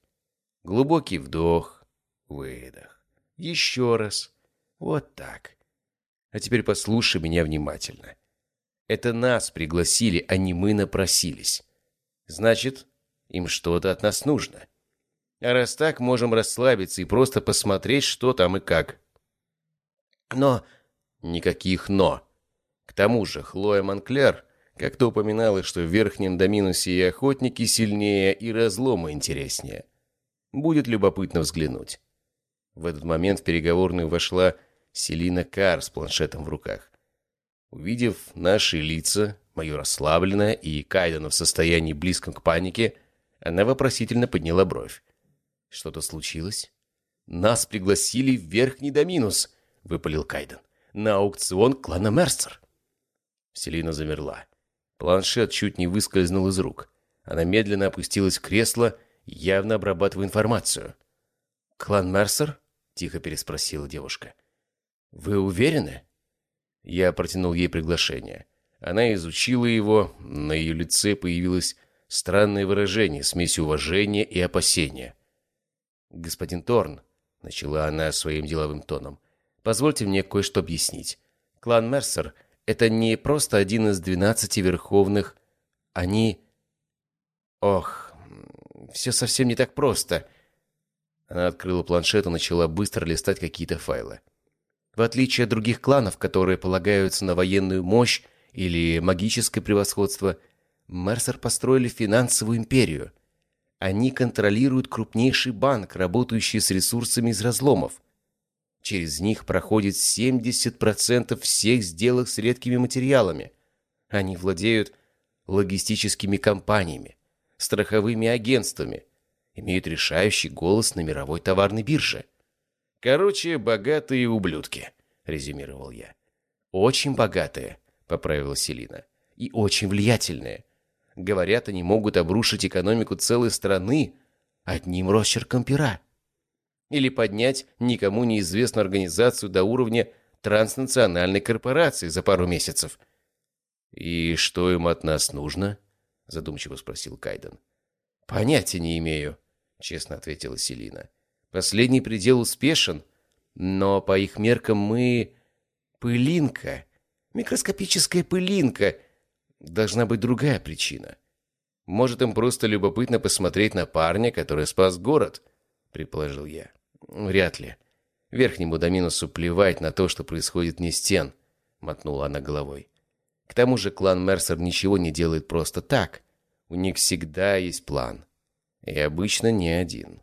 Глубокий вдох, выдох. Еще раз. Вот так. А теперь послушай меня внимательно. Это нас пригласили, а не мы напросились. Значит, им что-то от нас нужно. А раз так, можем расслабиться и просто посмотреть, что там и как. Но... Никаких «но». К тому же Хлоя Монклер как-то упоминала, что в Верхнем Доминусе и охотники сильнее, и разломы интереснее. Будет любопытно взглянуть. В этот момент в переговорную вошла Селина Кар с планшетом в руках. Увидев наши лица, мое расслабленное и Кайдена в состоянии близком к панике, она вопросительно подняла бровь. «Что-то случилось?» «Нас пригласили в Верхний Доминус», — выпалил Кайден. «На аукцион клана Мерсер». Селина замерла. Планшет чуть не выскользнул из рук. Она медленно опустилась в кресло, явно обрабатывая информацию. «Клан Мерсер?» — тихо переспросила девушка. «Вы уверены?» Я протянул ей приглашение. Она изучила его, на ее лице появилось странное выражение, смесь уважения и опасения. «Господин Торн», — начала она своим деловым тоном, — «позвольте мне кое-что объяснить. Клан Мерсер — это не просто один из двенадцати верховных. Они... Ох, все совсем не так просто». Она открыла планшет и начала быстро листать какие-то файлы. В отличие от других кланов, которые полагаются на военную мощь или магическое превосходство, Мерсер построили финансовую империю. Они контролируют крупнейший банк, работающий с ресурсами из разломов. Через них проходит 70% всех сделок с редкими материалами. Они владеют логистическими компаниями, страховыми агентствами, имеют решающий голос на мировой товарной бирже – «Короче, богатые ублюдки», — резюмировал я. «Очень богатые», — поправила Селина. «И очень влиятельные. Говорят, они могут обрушить экономику целой страны одним росчерком пера. Или поднять никому неизвестную организацию до уровня транснациональной корпорации за пару месяцев». «И что им от нас нужно?» — задумчиво спросил Кайден. «Понятия не имею», — честно ответила Селина. Последний предел успешен, но по их меркам мы... Пылинка. Микроскопическая пылинка. Должна быть другая причина. Может, им просто любопытно посмотреть на парня, который спас город, предположил я. Вряд ли. Верхнему доминусу плевать на то, что происходит не стен, мотнула она головой. К тому же клан Мерсер ничего не делает просто так. У них всегда есть план. И обычно не один.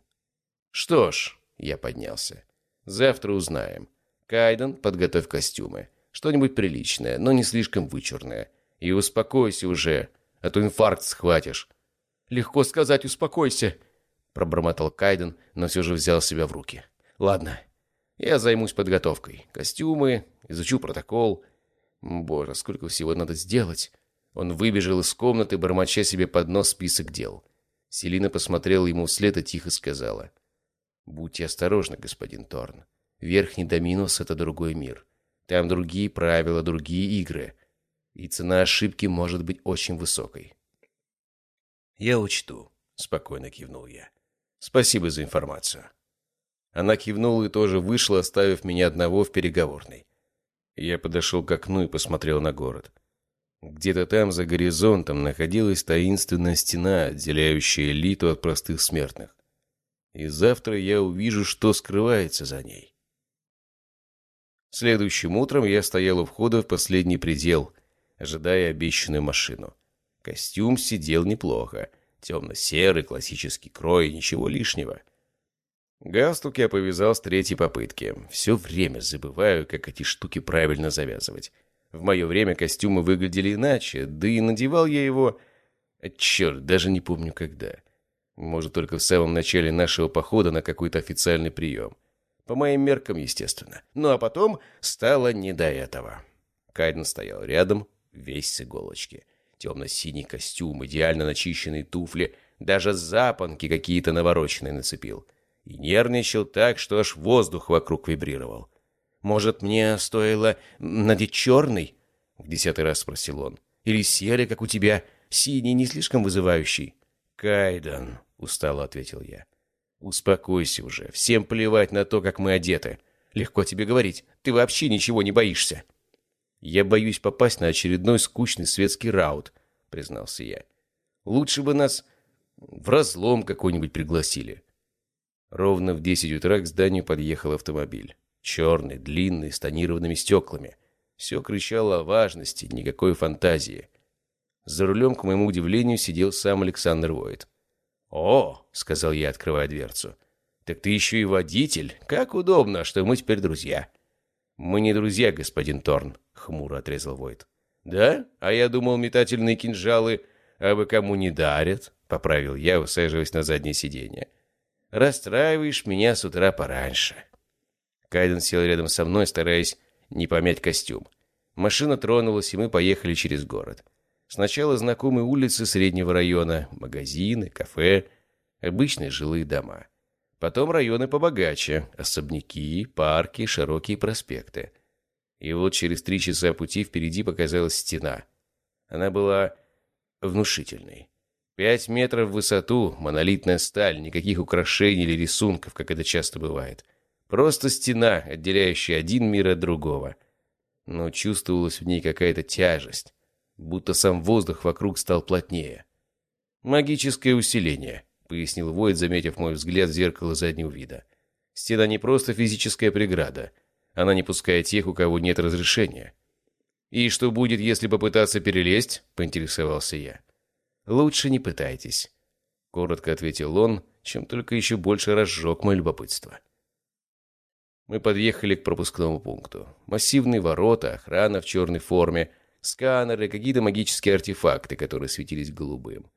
«Что ж», — я поднялся, — «завтра узнаем. Кайден, подготовь костюмы. Что-нибудь приличное, но не слишком вычурное. И успокойся уже, а то инфаркт схватишь». «Легко сказать «успокойся», — пробормотал Кайден, но все же взял себя в руки. «Ладно, я займусь подготовкой. Костюмы, изучу протокол. Боже, сколько всего надо сделать». Он выбежал из комнаты, бормоча себе под нос список дел. Селина посмотрела ему вслед и тихо сказала — Будьте осторожны, господин Торн. Верхний Доминус — это другой мир. Там другие правила, другие игры. И цена ошибки может быть очень высокой. «Я учту», — спокойно кивнул я. «Спасибо за информацию». Она кивнула и тоже вышла, оставив меня одного в переговорной. Я подошел к окну и посмотрел на город. Где-то там, за горизонтом, находилась таинственная стена, отделяющая элиту от простых смертных и завтра я увижу, что скрывается за ней. Следующим утром я стоял у входа в последний предел, ожидая обещанную машину. Костюм сидел неплохо. Темно-серый, классический крой, ничего лишнего. Галстук я повязал с третьей попытки. Все время забываю, как эти штуки правильно завязывать. В мое время костюмы выглядели иначе, да и надевал я его... Черт, даже не помню когда. Может, только в самом начале нашего похода на какой-то официальный прием. По моим меркам, естественно. Ну а потом стало не до этого. Кайден стоял рядом, весь с иголочки. Темно-синий костюм, идеально начищенные туфли, даже запонки какие-то навороченные нацепил. и нервничал так, что аж воздух вокруг вибрировал. «Может, мне стоило надеть черный?» — в десятый раз спросил он. «Или серый, как у тебя, синий, не слишком вызывающий?» «Кайдан», — устало ответил я. «Успокойся уже. Всем плевать на то, как мы одеты. Легко тебе говорить. Ты вообще ничего не боишься». «Я боюсь попасть на очередной скучный светский раут», — признался я. «Лучше бы нас в разлом какой-нибудь пригласили». Ровно в десять утра к зданию подъехал автомобиль. Черный, длинный, с тонированными стеклами. Все кричало о важности, никакой фантазии. За рулем, к моему удивлению, сидел сам Александр Войт. «О!» — сказал я, открывая дверцу. «Так ты еще и водитель? Как удобно, что мы теперь друзья». «Мы не друзья, господин Торн», — хмуро отрезал Войт. «Да? А я думал, метательные кинжалы а вы кому не дарят?» — поправил я, усаживаясь на заднее сиденье. «Расстраиваешь меня с утра пораньше». Кайден сел рядом со мной, стараясь не помять костюм. Машина тронулась, и мы поехали через город. Сначала знакомые улицы среднего района, магазины, кафе, обычные жилые дома. Потом районы побогаче, особняки, парки, широкие проспекты. И вот через три часа пути впереди показалась стена. Она была внушительной. Пять метров в высоту, монолитная сталь, никаких украшений или рисунков, как это часто бывает. Просто стена, отделяющая один мир от другого. Но чувствовалась в ней какая-то тяжесть, будто сам воздух вокруг стал плотнее. «Магическое усиление», — пояснил Войд, заметив мой взгляд в зеркало заднего вида. «Стена не просто физическая преграда. Она не пускает тех, у кого нет разрешения». «И что будет, если попытаться перелезть?» — поинтересовался я. «Лучше не пытайтесь», — коротко ответил он, чем только еще больше разжег мое любопытство. Мы подъехали к пропускному пункту. Массивные ворота, охрана в черной форме, сканеры, какие-то магические артефакты, которые светились голубым.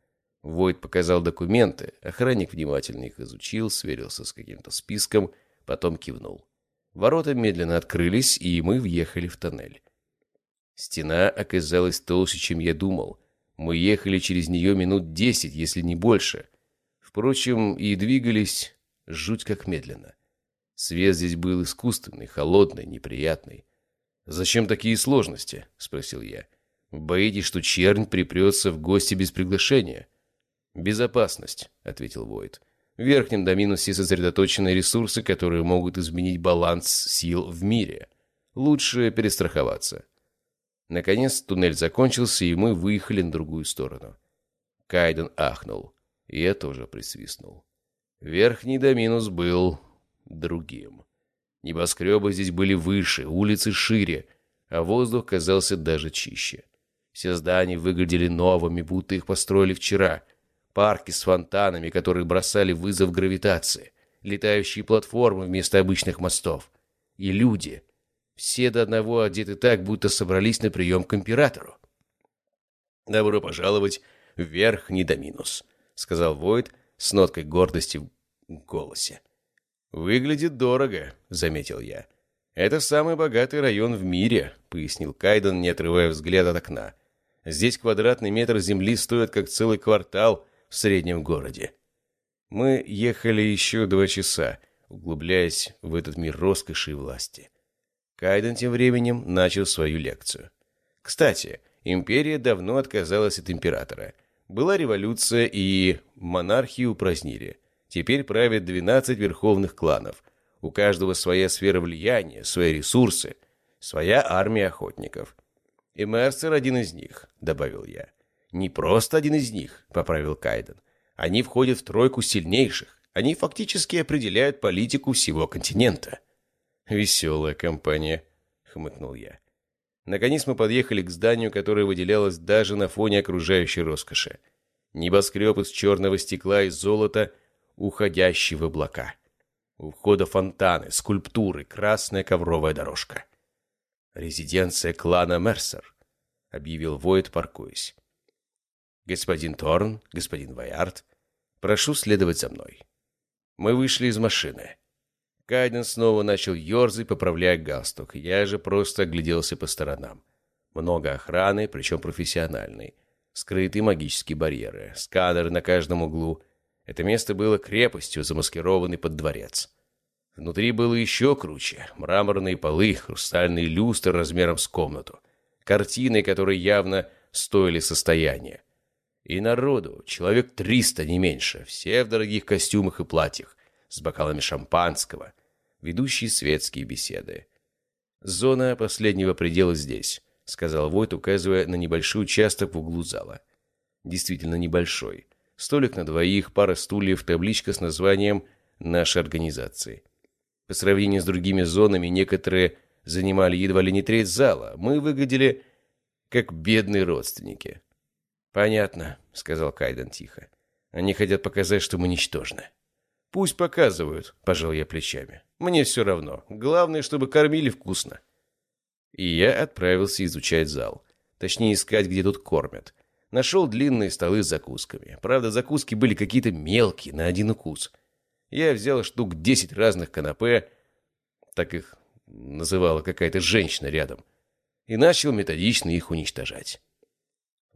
Войд показал документы, охранник внимательно их изучил, сверился с каким-то списком, потом кивнул. Ворота медленно открылись, и мы въехали в тоннель. Стена оказалась толще, чем я думал. Мы ехали через нее минут десять, если не больше. Впрочем, и двигались жуть как медленно. Свет здесь был искусственный, холодный, неприятный. «Зачем такие сложности?» — спросил я. «Боитесь, что чернь припрется в гости без приглашения?» «Безопасность», — ответил Войд. «В верхнем доминусе сосредоточены ресурсы, которые могут изменить баланс сил в мире. Лучше перестраховаться». Наконец туннель закончился, и мы выехали на другую сторону. Кайден ахнул. И я тоже присвистнул. Верхний доминус был другим. Небоскребы здесь были выше, улицы шире, а воздух казался даже чище. Все здания выглядели новыми, будто их построили вчера. Парки с фонтанами, которые бросали вызов гравитации. Летающие платформы вместо обычных мостов. И люди — все до одного одеты так, будто собрались на прием к императору. «Добро пожаловать в верхний доминус», — сказал Войд с ноткой гордости в голосе. «Выглядит дорого», — заметил я. «Это самый богатый район в мире», — пояснил Кайден, не отрывая взгляд от окна. «Здесь квадратный метр земли стоит как целый квартал в среднем городе». Мы ехали еще два часа, углубляясь в этот мир роскоши и власти. Кайден тем временем начал свою лекцию. Кстати, империя давно отказалась от императора. Была революция, и монархию упразднили. Теперь правят 12 верховных кланов. У каждого своя сфера влияния, свои ресурсы, своя армия охотников. И Мерсер один из них, добавил я. Не просто один из них, поправил Кайден. Они входят в тройку сильнейших. Они фактически определяют политику всего континента. «Веселая компания», — хмыкнул я. Наконец мы подъехали к зданию, которое выделялось даже на фоне окружающей роскоши. Небоскреб из черного стекла и золота, уходящий в облака. У входа фонтаны, скульптуры, красная ковровая дорожка. «Резиденция клана Мерсер», — объявил Войд, паркуясь. «Господин Торн, господин Ваярд, прошу следовать за мной». Мы вышли из машины. Кайден снова начал ерзать, поправляя галстук. Я же просто огляделся по сторонам. Много охраны, причем профессиональной. Скрытые магические барьеры, сканеры на каждом углу. Это место было крепостью, замаскированной под дворец. Внутри было еще круче. Мраморные полы, хрустальные люстры размером с комнату. Картины, которые явно стоили состояния. И народу, человек триста, не меньше, все в дорогих костюмах и платьях, с бокалами шампанского, ведущие светские беседы. «Зона последнего предела здесь», — сказал Войт, указывая на небольшой участок в углу зала. Действительно небольшой. Столик на двоих, пара стульев, табличка с названием нашей организации. По сравнению с другими зонами, некоторые занимали едва ли не треть зала. Мы выглядели как бедные родственники. «Понятно», — сказал Кайден тихо. «Они хотят показать, что мы ничтожны». «Пусть показывают», — пожал я плечами. «Мне все равно. Главное, чтобы кормили вкусно». И я отправился изучать зал. Точнее, искать, где тут кормят. Нашел длинные столы с закусками. Правда, закуски были какие-то мелкие, на один укус. Я взял штук десять разных канапе, так их называла какая-то женщина рядом, и начал методично их уничтожать.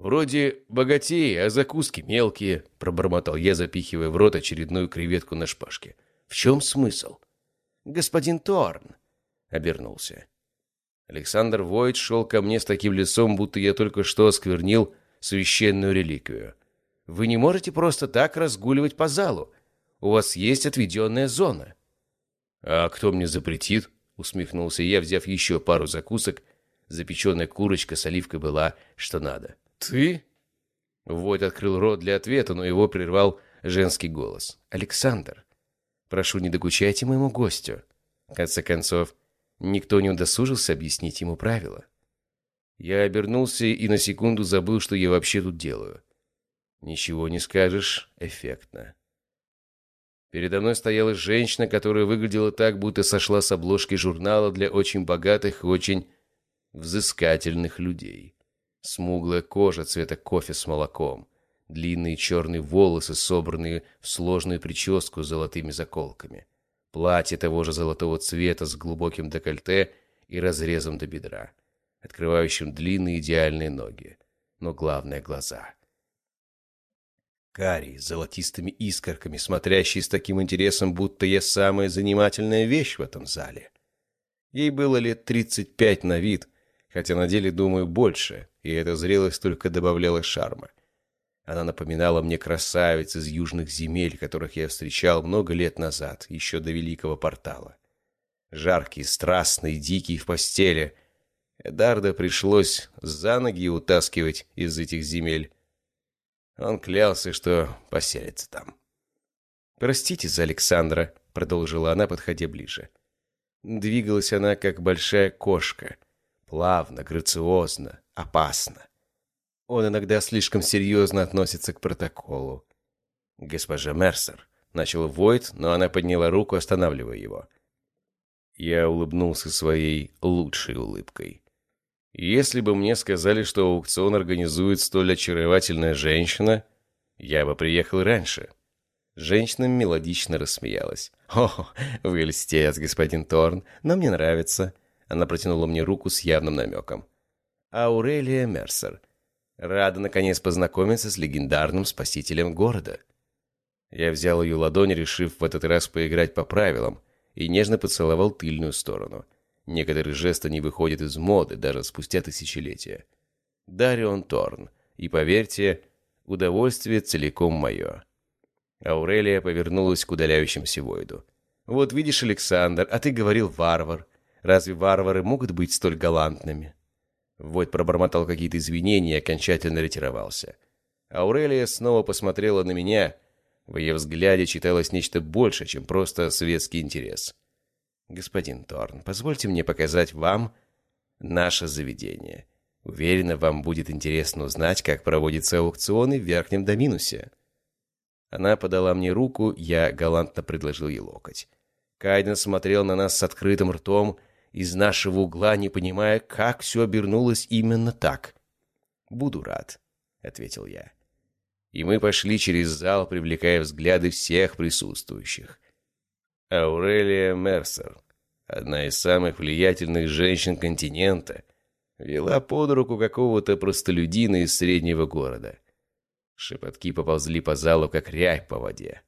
«Вроде богатеи, а закуски мелкие», — пробормотал я, запихивая в рот очередную креветку на шпажке. «В чем смысл?» «Господин Торн», — обернулся. Александр Войт шел ко мне с таким лицом, будто я только что осквернил священную реликвию. «Вы не можете просто так разгуливать по залу. У вас есть отведенная зона». «А кто мне запретит?» — усмехнулся я, взяв еще пару закусок. Запеченная курочка с оливкой была что надо. «Ты?» Войт открыл рот для ответа, но его прервал женский голос. «Александр, прошу, не докучайте моему гостю». В конце концов, никто не удосужился объяснить ему правила. Я обернулся и на секунду забыл, что я вообще тут делаю. Ничего не скажешь, эффектно. Передо мной стояла женщина, которая выглядела так, будто сошла с обложки журнала для очень богатых и очень взыскательных людей. Смуглая кожа цвета кофе с молоком. Длинные черные волосы, собранные в сложную прическу с золотыми заколками. Платье того же золотого цвета с глубоким декольте и разрезом до бедра, открывающим длинные идеальные ноги. Но главное — глаза. Карий, с золотистыми искорками, смотрящий с таким интересом, будто я самая занимательная вещь в этом зале. Ей было лет тридцать пять на вид, хотя на деле, думаю, больше, и эта зрелость только добавляла шарма. Она напоминала мне красавиц из южных земель, которых я встречал много лет назад, еще до Великого Портала. Жаркий, страстный, дикий в постели. Эдарда пришлось за ноги утаскивать из этих земель. Он клялся, что поселится там. «Простите за Александра», — продолжила она, подходя ближе. Двигалась она, как большая кошка — Плавно, грациозно, опасно. Он иногда слишком серьезно относится к протоколу. «Госпожа Мерсер», — начал Войт, но она подняла руку, останавливая его. Я улыбнулся своей лучшей улыбкой. Если бы мне сказали, что аукцион организует столь очаровательная женщина, я бы приехал раньше. Женщина мелодично рассмеялась. «О, вы льстец, господин Торн, но мне нравится. Она протянула мне руку с явным намеком. Аурелия Мерсер. Рада, наконец, познакомиться с легендарным спасителем города. Я взял ее ладонь, решив в этот раз поиграть по правилам, и нежно поцеловал тыльную сторону. Некоторые жесты не выходят из моды даже спустя тысячелетия. Дарион Торн. И поверьте, удовольствие целиком мое. Аурелия повернулась к удаляющемуся Войду. «Вот видишь, Александр, а ты говорил варвар. Разве варвары могут быть столь галантными?» Войт пробормотал какие-то извинения и окончательно ретировался. Аурелия снова посмотрела на меня. В ее взгляде читалось нечто больше, чем просто светский интерес. «Господин Торн, позвольте мне показать вам наше заведение. Уверена, вам будет интересно узнать, как проводятся аукционы в Верхнем Доминусе». Она подала мне руку, я галантно предложил ей локоть. Кайден смотрел на нас с открытым ртом из нашего угла, не понимая, как все обернулось именно так. «Буду рад», — ответил я. И мы пошли через зал, привлекая взгляды всех присутствующих. Аурелия Мерсер, одна из самых влиятельных женщин континента, вела под руку какого-то простолюдина из среднего города. Шепотки поползли по залу, как рябь по воде.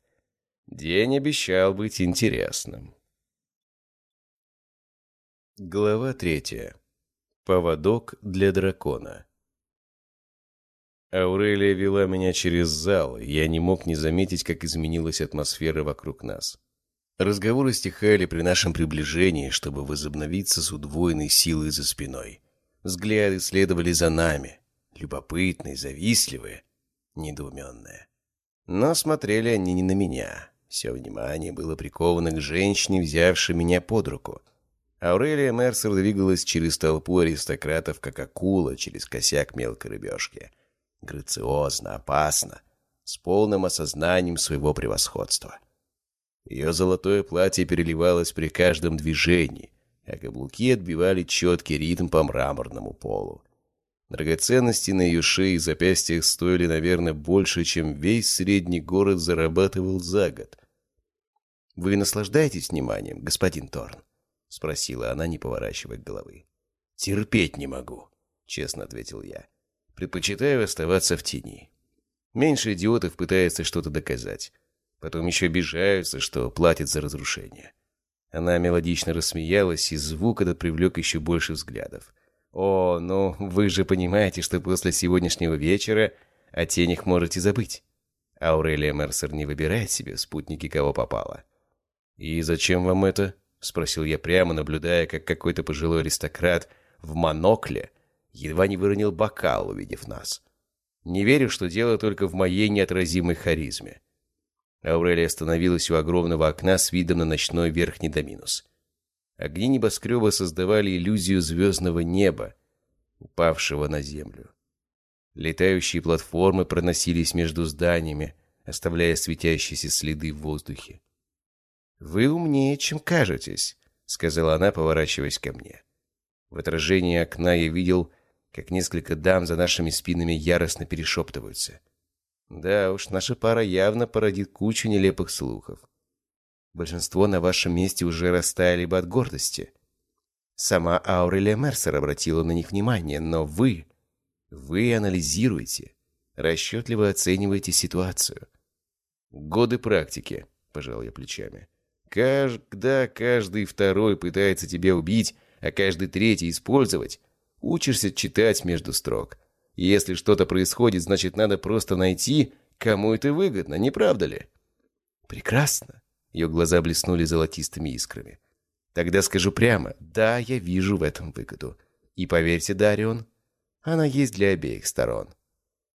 День обещал быть интересным. Глава третья. Поводок для дракона. Аурелия вела меня через зал, и я не мог не заметить, как изменилась атмосфера вокруг нас. Разговоры стихали при нашем приближении, чтобы возобновиться с удвоенной силой за спиной. Взгляды следовали за нами, любопытные, завистливые, недоуменные. Но смотрели они не на меня. Все внимание было приковано к женщине, взявшей меня под руку. Аурелия Мерсер двигалась через толпу аристократов, как акула через косяк мелкой рыбешки — грациозно, опасно, с полным осознанием своего превосходства. Ее золотое платье переливалось при каждом движении, а каблуки отбивали четкий ритм по мраморному полу. Драгоценности на ее шее и запястьях стоили, наверное, больше, чем весь средний город зарабатывал за год. «Вы наслаждаетесь вниманием, господин Торн?» — спросила она, не поворачивая головы. «Терпеть не могу», — честно ответил я. Предпочитаю оставаться в тени. Меньше идиотов пытается что-то доказать. Потом еще обижаются, что платят за разрушение. Она мелодично рассмеялась, и звук этот привлек еще больше взглядов. «О, ну вы же понимаете, что после сегодняшнего вечера о тенях можете забыть. Аурелия Мерсер не выбирает себе спутники, кого попало». «И зачем вам это?» — спросил я прямо, наблюдая, как какой-то пожилой аристократ в монокле едва не выронил бокал, увидев нас. Не верю, что дело только в моей неотразимой харизме. Аурелия остановилась у огромного окна с видом на ночной верхний доминус. Огни небоскреба создавали иллюзию звездного неба, упавшего на землю. Летающие платформы проносились между зданиями, оставляя светящиеся следы в воздухе. «Вы умнее, чем кажетесь», — сказала она, поворачиваясь ко мне. В отражении окна я видел как несколько дам за нашими спинами яростно перешептываются. Да уж, наша пара явно породит кучу нелепых слухов. Большинство на вашем месте уже растаяли бы от гордости. Сама Аурелия Мерсер обратила на них внимание, но вы... Вы анализируете, расчетливо оцениваете ситуацию. Годы практики, пожал я плечами. Когда каждый второй пытается тебя убить, а каждый третий использовать, Учишься читать между строк. Если что-то происходит, значит, надо просто найти, кому это выгодно, не правда ли? Прекрасно. Ее глаза блеснули золотистыми искрами. Тогда скажу прямо, да, я вижу в этом выгоду. И поверьте, Дарион, она есть для обеих сторон.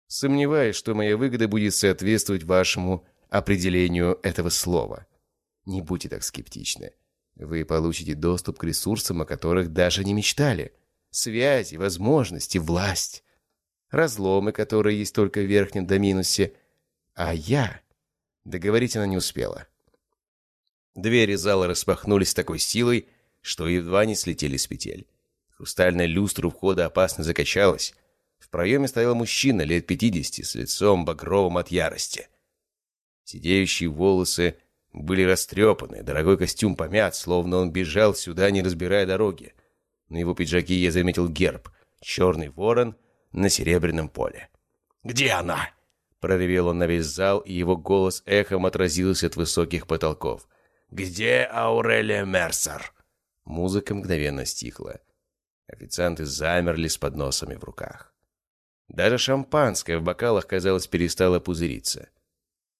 Сомневаюсь, что моя выгода будет соответствовать вашему определению этого слова. Не будьте так скептичны. Вы получите доступ к ресурсам, о которых даже не мечтали связи, возможности, власть. Разломы, которые есть только в верхнем доминусе. А я... Договорить она не успела. Двери зала распахнулись с такой силой, что едва не слетели с петель. Хрустальная люстра у входа опасно закачалась. В проеме стоял мужчина лет пятидесяти с лицом багровым от ярости. Сидеющие волосы были растрепаны, дорогой костюм помят, словно он бежал сюда, не разбирая дороги. На его пиджаке я заметил герб — черный ворон на серебряном поле. «Где она?» — проревел он на весь зал, и его голос эхом отразился от высоких потолков. «Где Аурелия Мерсер?» Музыка мгновенно стихла. Официанты замерли с подносами в руках. Даже шампанское в бокалах, казалось, перестало пузыриться.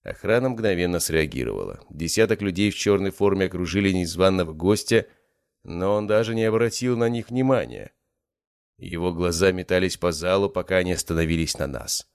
Охрана мгновенно среагировала. Десяток людей в черной форме окружили незваного гостя но он даже не обратил на них внимания. Его глаза метались по залу, пока они остановились на нас.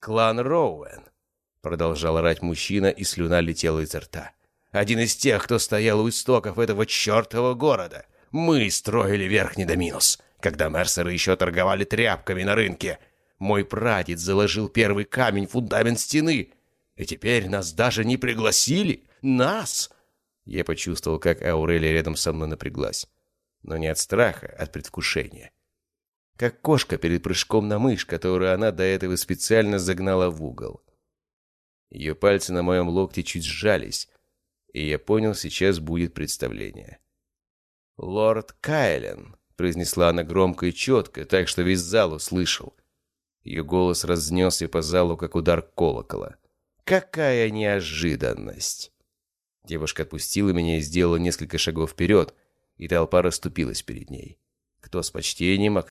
«Клан Роуэн!» — продолжал орать мужчина, и слюна летела изо рта. «Один из тех, кто стоял у истоков этого чертового города. Мы строили Верхний Доминус, когда мерсеры еще торговали тряпками на рынке. Мой прадед заложил первый камень в фундамент стены, и теперь нас даже не пригласили. Нас!» Я почувствовал, как Аурелия рядом со мной напряглась. Но не от страха, а от предвкушения. Как кошка перед прыжком на мышь, которую она до этого специально загнала в угол. Ее пальцы на моем локте чуть сжались, и я понял, сейчас будет представление. «Лорд Кайлен», — произнесла она громко и четко, так что весь зал услышал. Ее голос разнесся по залу, как удар колокола. «Какая неожиданность!» Девушка отпустила меня и сделала несколько шагов вперед, и толпа расступилась перед ней. Кто с почтением, а